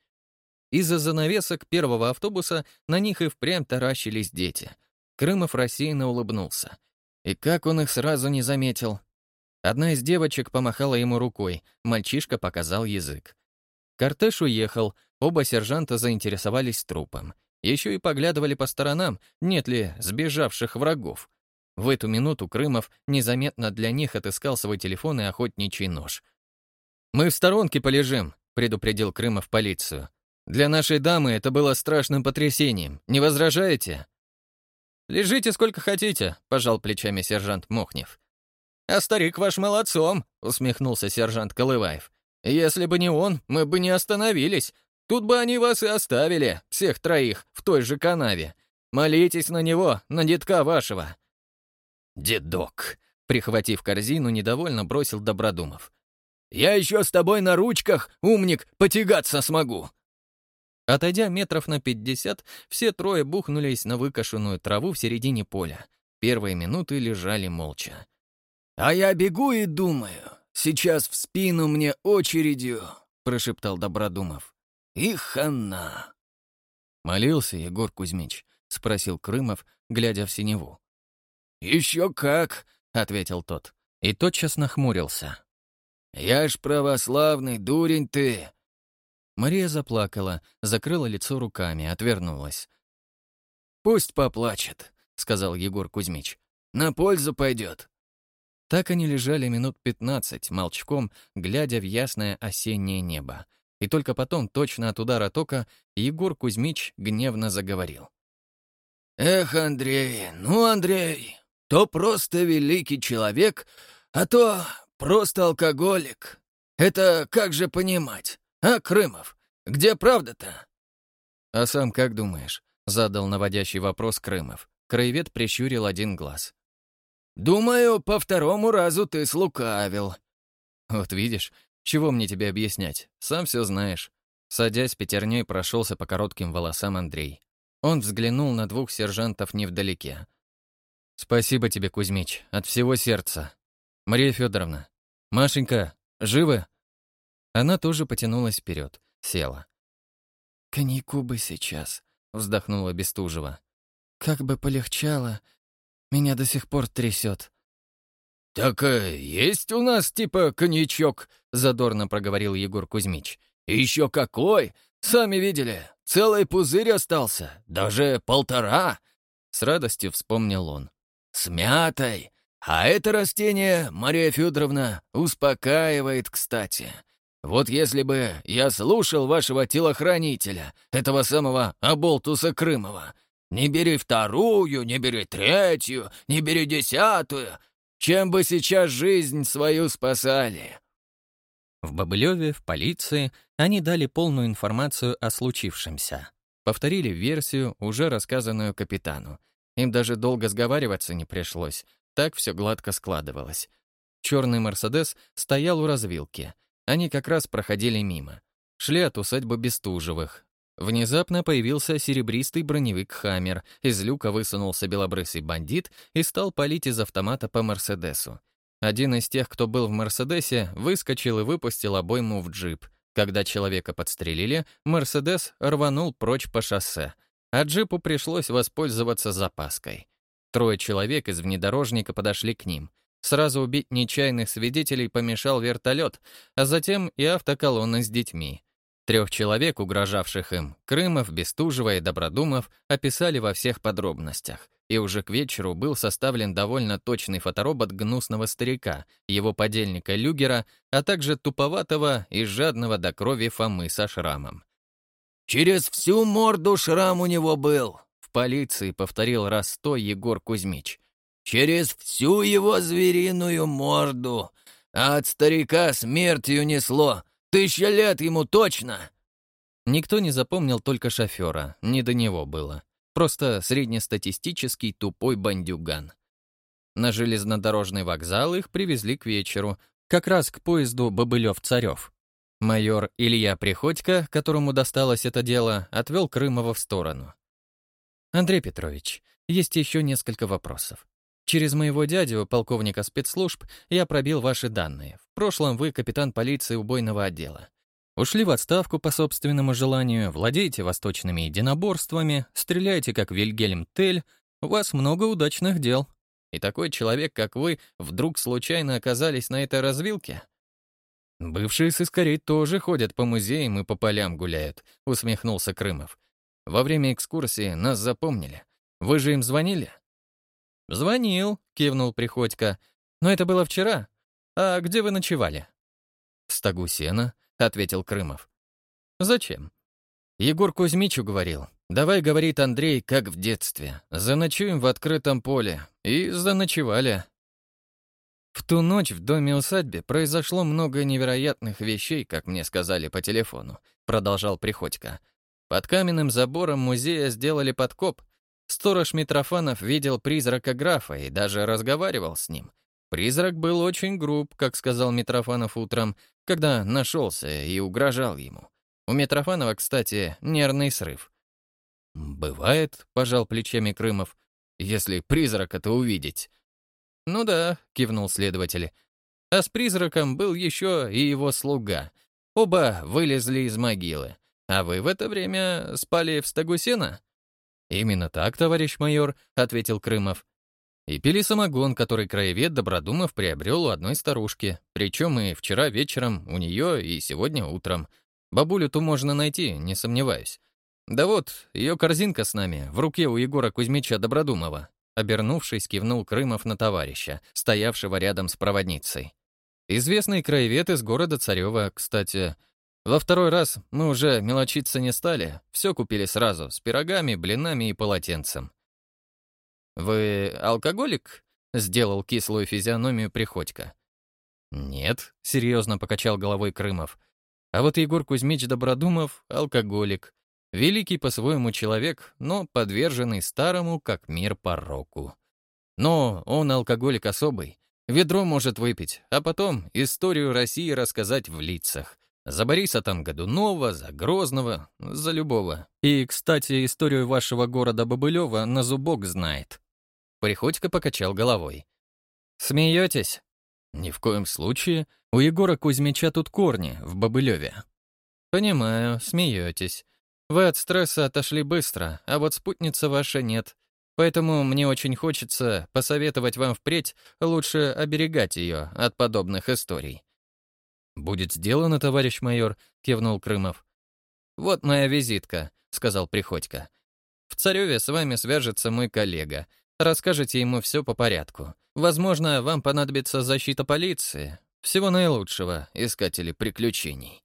Из-за занавесок первого автобуса на них и впрямь таращились дети. Крымов рассеянно улыбнулся. И как он их сразу не заметил? Одна из девочек помахала ему рукой, мальчишка показал язык. Кортеж уехал, оба сержанта заинтересовались трупом. Еще и поглядывали по сторонам, нет ли сбежавших врагов. В эту минуту Крымов незаметно для них отыскал свой телефон и охотничий нож. «Мы в сторонке полежим», — предупредил Крымов полицию. Для нашей дамы это было страшным потрясением. Не возражаете?» «Лежите сколько хотите», — пожал плечами сержант Мохнев. «А старик ваш молодцом», — усмехнулся сержант Колываев. «Если бы не он, мы бы не остановились. Тут бы они вас и оставили, всех троих, в той же канаве. Молитесь на него, на детка вашего». «Дедок», — прихватив корзину, недовольно бросил Добродумов. «Я еще с тобой на ручках, умник, потягаться смогу. Отойдя метров на пятьдесят, все трое бухнулись на выкошенную траву в середине поля. Первые минуты лежали молча. «А я бегу и думаю, сейчас в спину мне очередью», — прошептал Добродумов. «И хана!» «Молился Егор Кузьмич?» — спросил Крымов, глядя в синеву. «Еще как!» — ответил тот. И тотчас нахмурился. «Я ж православный, дурень ты! Мария заплакала, закрыла лицо руками, отвернулась. «Пусть поплачет», — сказал Егор Кузьмич. «На пользу пойдет». Так они лежали минут пятнадцать, молчком, глядя в ясное осеннее небо. И только потом, точно от удара тока, Егор Кузьмич гневно заговорил. «Эх, Андрей, ну, Андрей, то просто великий человек, а то просто алкоголик. Это как же понимать? «А, Крымов, где правда-то?» «А сам как думаешь?» — задал наводящий вопрос Крымов. Краевед прищурил один глаз. «Думаю, по второму разу ты слукавил». «Вот видишь, чего мне тебе объяснять? Сам все знаешь». Садясь, пятерней прошелся по коротким волосам Андрей. Он взглянул на двух сержантов невдалеке. «Спасибо тебе, Кузьмич, от всего сердца. Мария Федоровна, Машенька, живы?» Она тоже потянулась вперед, села. «Коньяку бы сейчас», — вздохнула Бестужева. «Как бы полегчало. Меня до сих пор трясет». «Так э, есть у нас типа коньячок», — задорно проговорил Егор Кузьмич. еще какой! Сами видели, целый пузырь остался, даже полтора!» С радостью вспомнил он. «С мятой! А это растение, Мария Федоровна, успокаивает, кстати. Вот если бы я слушал вашего телохранителя, этого самого Аболтуса Крымова, не бери вторую, не бери третью, не бери десятую, чем бы сейчас жизнь свою спасали». В Бобылеве, в полиции, они дали полную информацию о случившемся. Повторили версию, уже рассказанную капитану. Им даже долго сговариваться не пришлось, так все гладко складывалось. Черный «Мерседес» стоял у развилки. Они как раз проходили мимо. Шли от усадьбы Бестужевых. Внезапно появился серебристый броневик «Хаммер», из люка высунулся белобрысый бандит и стал палить из автомата по «Мерседесу». Один из тех, кто был в «Мерседесе», выскочил и выпустил обойму в джип. Когда человека подстрелили, «Мерседес» рванул прочь по шоссе, а джипу пришлось воспользоваться запаской. Трое человек из внедорожника подошли к ним — Сразу убить нечаянных свидетелей помешал вертолет, а затем и автоколонна с детьми. Трех человек, угрожавших им, Крымов, Бестужева и Добродумов, описали во всех подробностях, и уже к вечеру был составлен довольно точный фоторобот гнусного старика, его подельника Люгера, а также туповатого и жадного до крови Фомы со шрамом. «Через всю морду шрам у него был», — в полиции повторил раз сто Егор Кузьмич. «Через всю его звериную морду, а от старика смертью несло, Тысяча лет ему точно!» Никто не запомнил только шофера, не до него было. Просто среднестатистический тупой бандюган. На железнодорожный вокзал их привезли к вечеру, как раз к поезду Бобылев-Царев. Майор Илья Приходько, которому досталось это дело, отвел Крымова в сторону. «Андрей Петрович, есть еще несколько вопросов. Через моего дядю, полковника спецслужб, я пробил ваши данные. В прошлом вы капитан полиции убойного отдела. Ушли в отставку по собственному желанию, владеете восточными единоборствами, стреляете как Вильгельм Тель, у вас много удачных дел. И такой человек, как вы, вдруг случайно оказались на этой развилке? Бывшие сыскари тоже ходят по музеям и по полям гуляют, усмехнулся Крымов. Во время экскурсии нас запомнили. Вы же им звонили? «Звонил», — кивнул Приходько. «Но это было вчера. А где вы ночевали?» «В стогу сена», — ответил Крымов. «Зачем?» Егор Кузьмич говорил. «Давай, — говорит Андрей, — как в детстве. Заночуем в открытом поле». И заночевали. В ту ночь в доме-усадьбе произошло много невероятных вещей, как мне сказали по телефону, продолжал Приходько. Под каменным забором музея сделали подкоп, Сторож Митрофанов видел призрака графа и даже разговаривал с ним. Призрак был очень груб, как сказал Митрофанов утром, когда нашелся и угрожал ему. У Митрофанова, кстати, нервный срыв. «Бывает», — пожал плечами Крымов, — «если призрака-то увидеть». «Ну да», — кивнул следователь. «А с призраком был еще и его слуга. Оба вылезли из могилы. А вы в это время спали в стогу сена?» «Именно так, товарищ майор», — ответил Крымов. И пили самогон, который краевед Добродумов приобрел у одной старушки. Причем и вчера вечером у нее, и сегодня утром. Бабулю-ту можно найти, не сомневаюсь. Да вот, ее корзинка с нами, в руке у Егора Кузьмича Добродумова. Обернувшись, кивнул Крымов на товарища, стоявшего рядом с проводницей. Известный краевед из города Царева, кстати, во второй раз мы уже мелочиться не стали, все купили сразу, с пирогами, блинами и полотенцем. «Вы алкоголик?» — сделал кислую физиономию Приходько. «Нет», — серьезно покачал головой Крымов. «А вот Егор Кузьмич Добродумов — алкоголик. Великий по-своему человек, но подверженный старому, как мир, пороку. Но он алкоголик особый. Ведро может выпить, а потом историю России рассказать в лицах. За Бориса там Годунова, за Грозного, за любого. И, кстати, историю вашего города Бобылева на зубок знает». Приходько покачал головой. «Смеетесь?» «Ни в коем случае. У Егора Кузьмича тут корни, в Бобылеве». «Понимаю, смеетесь. Вы от стресса отошли быстро, а вот спутница ваша нет. Поэтому мне очень хочется посоветовать вам впредь лучше оберегать ее от подобных историй. «Будет сделано, товарищ майор», — кивнул Крымов. «Вот моя визитка», — сказал Приходько. «В Цареве с вами свяжется мой коллега. Расскажите ему все по порядку. Возможно, вам понадобится защита полиции. Всего наилучшего, искатели приключений».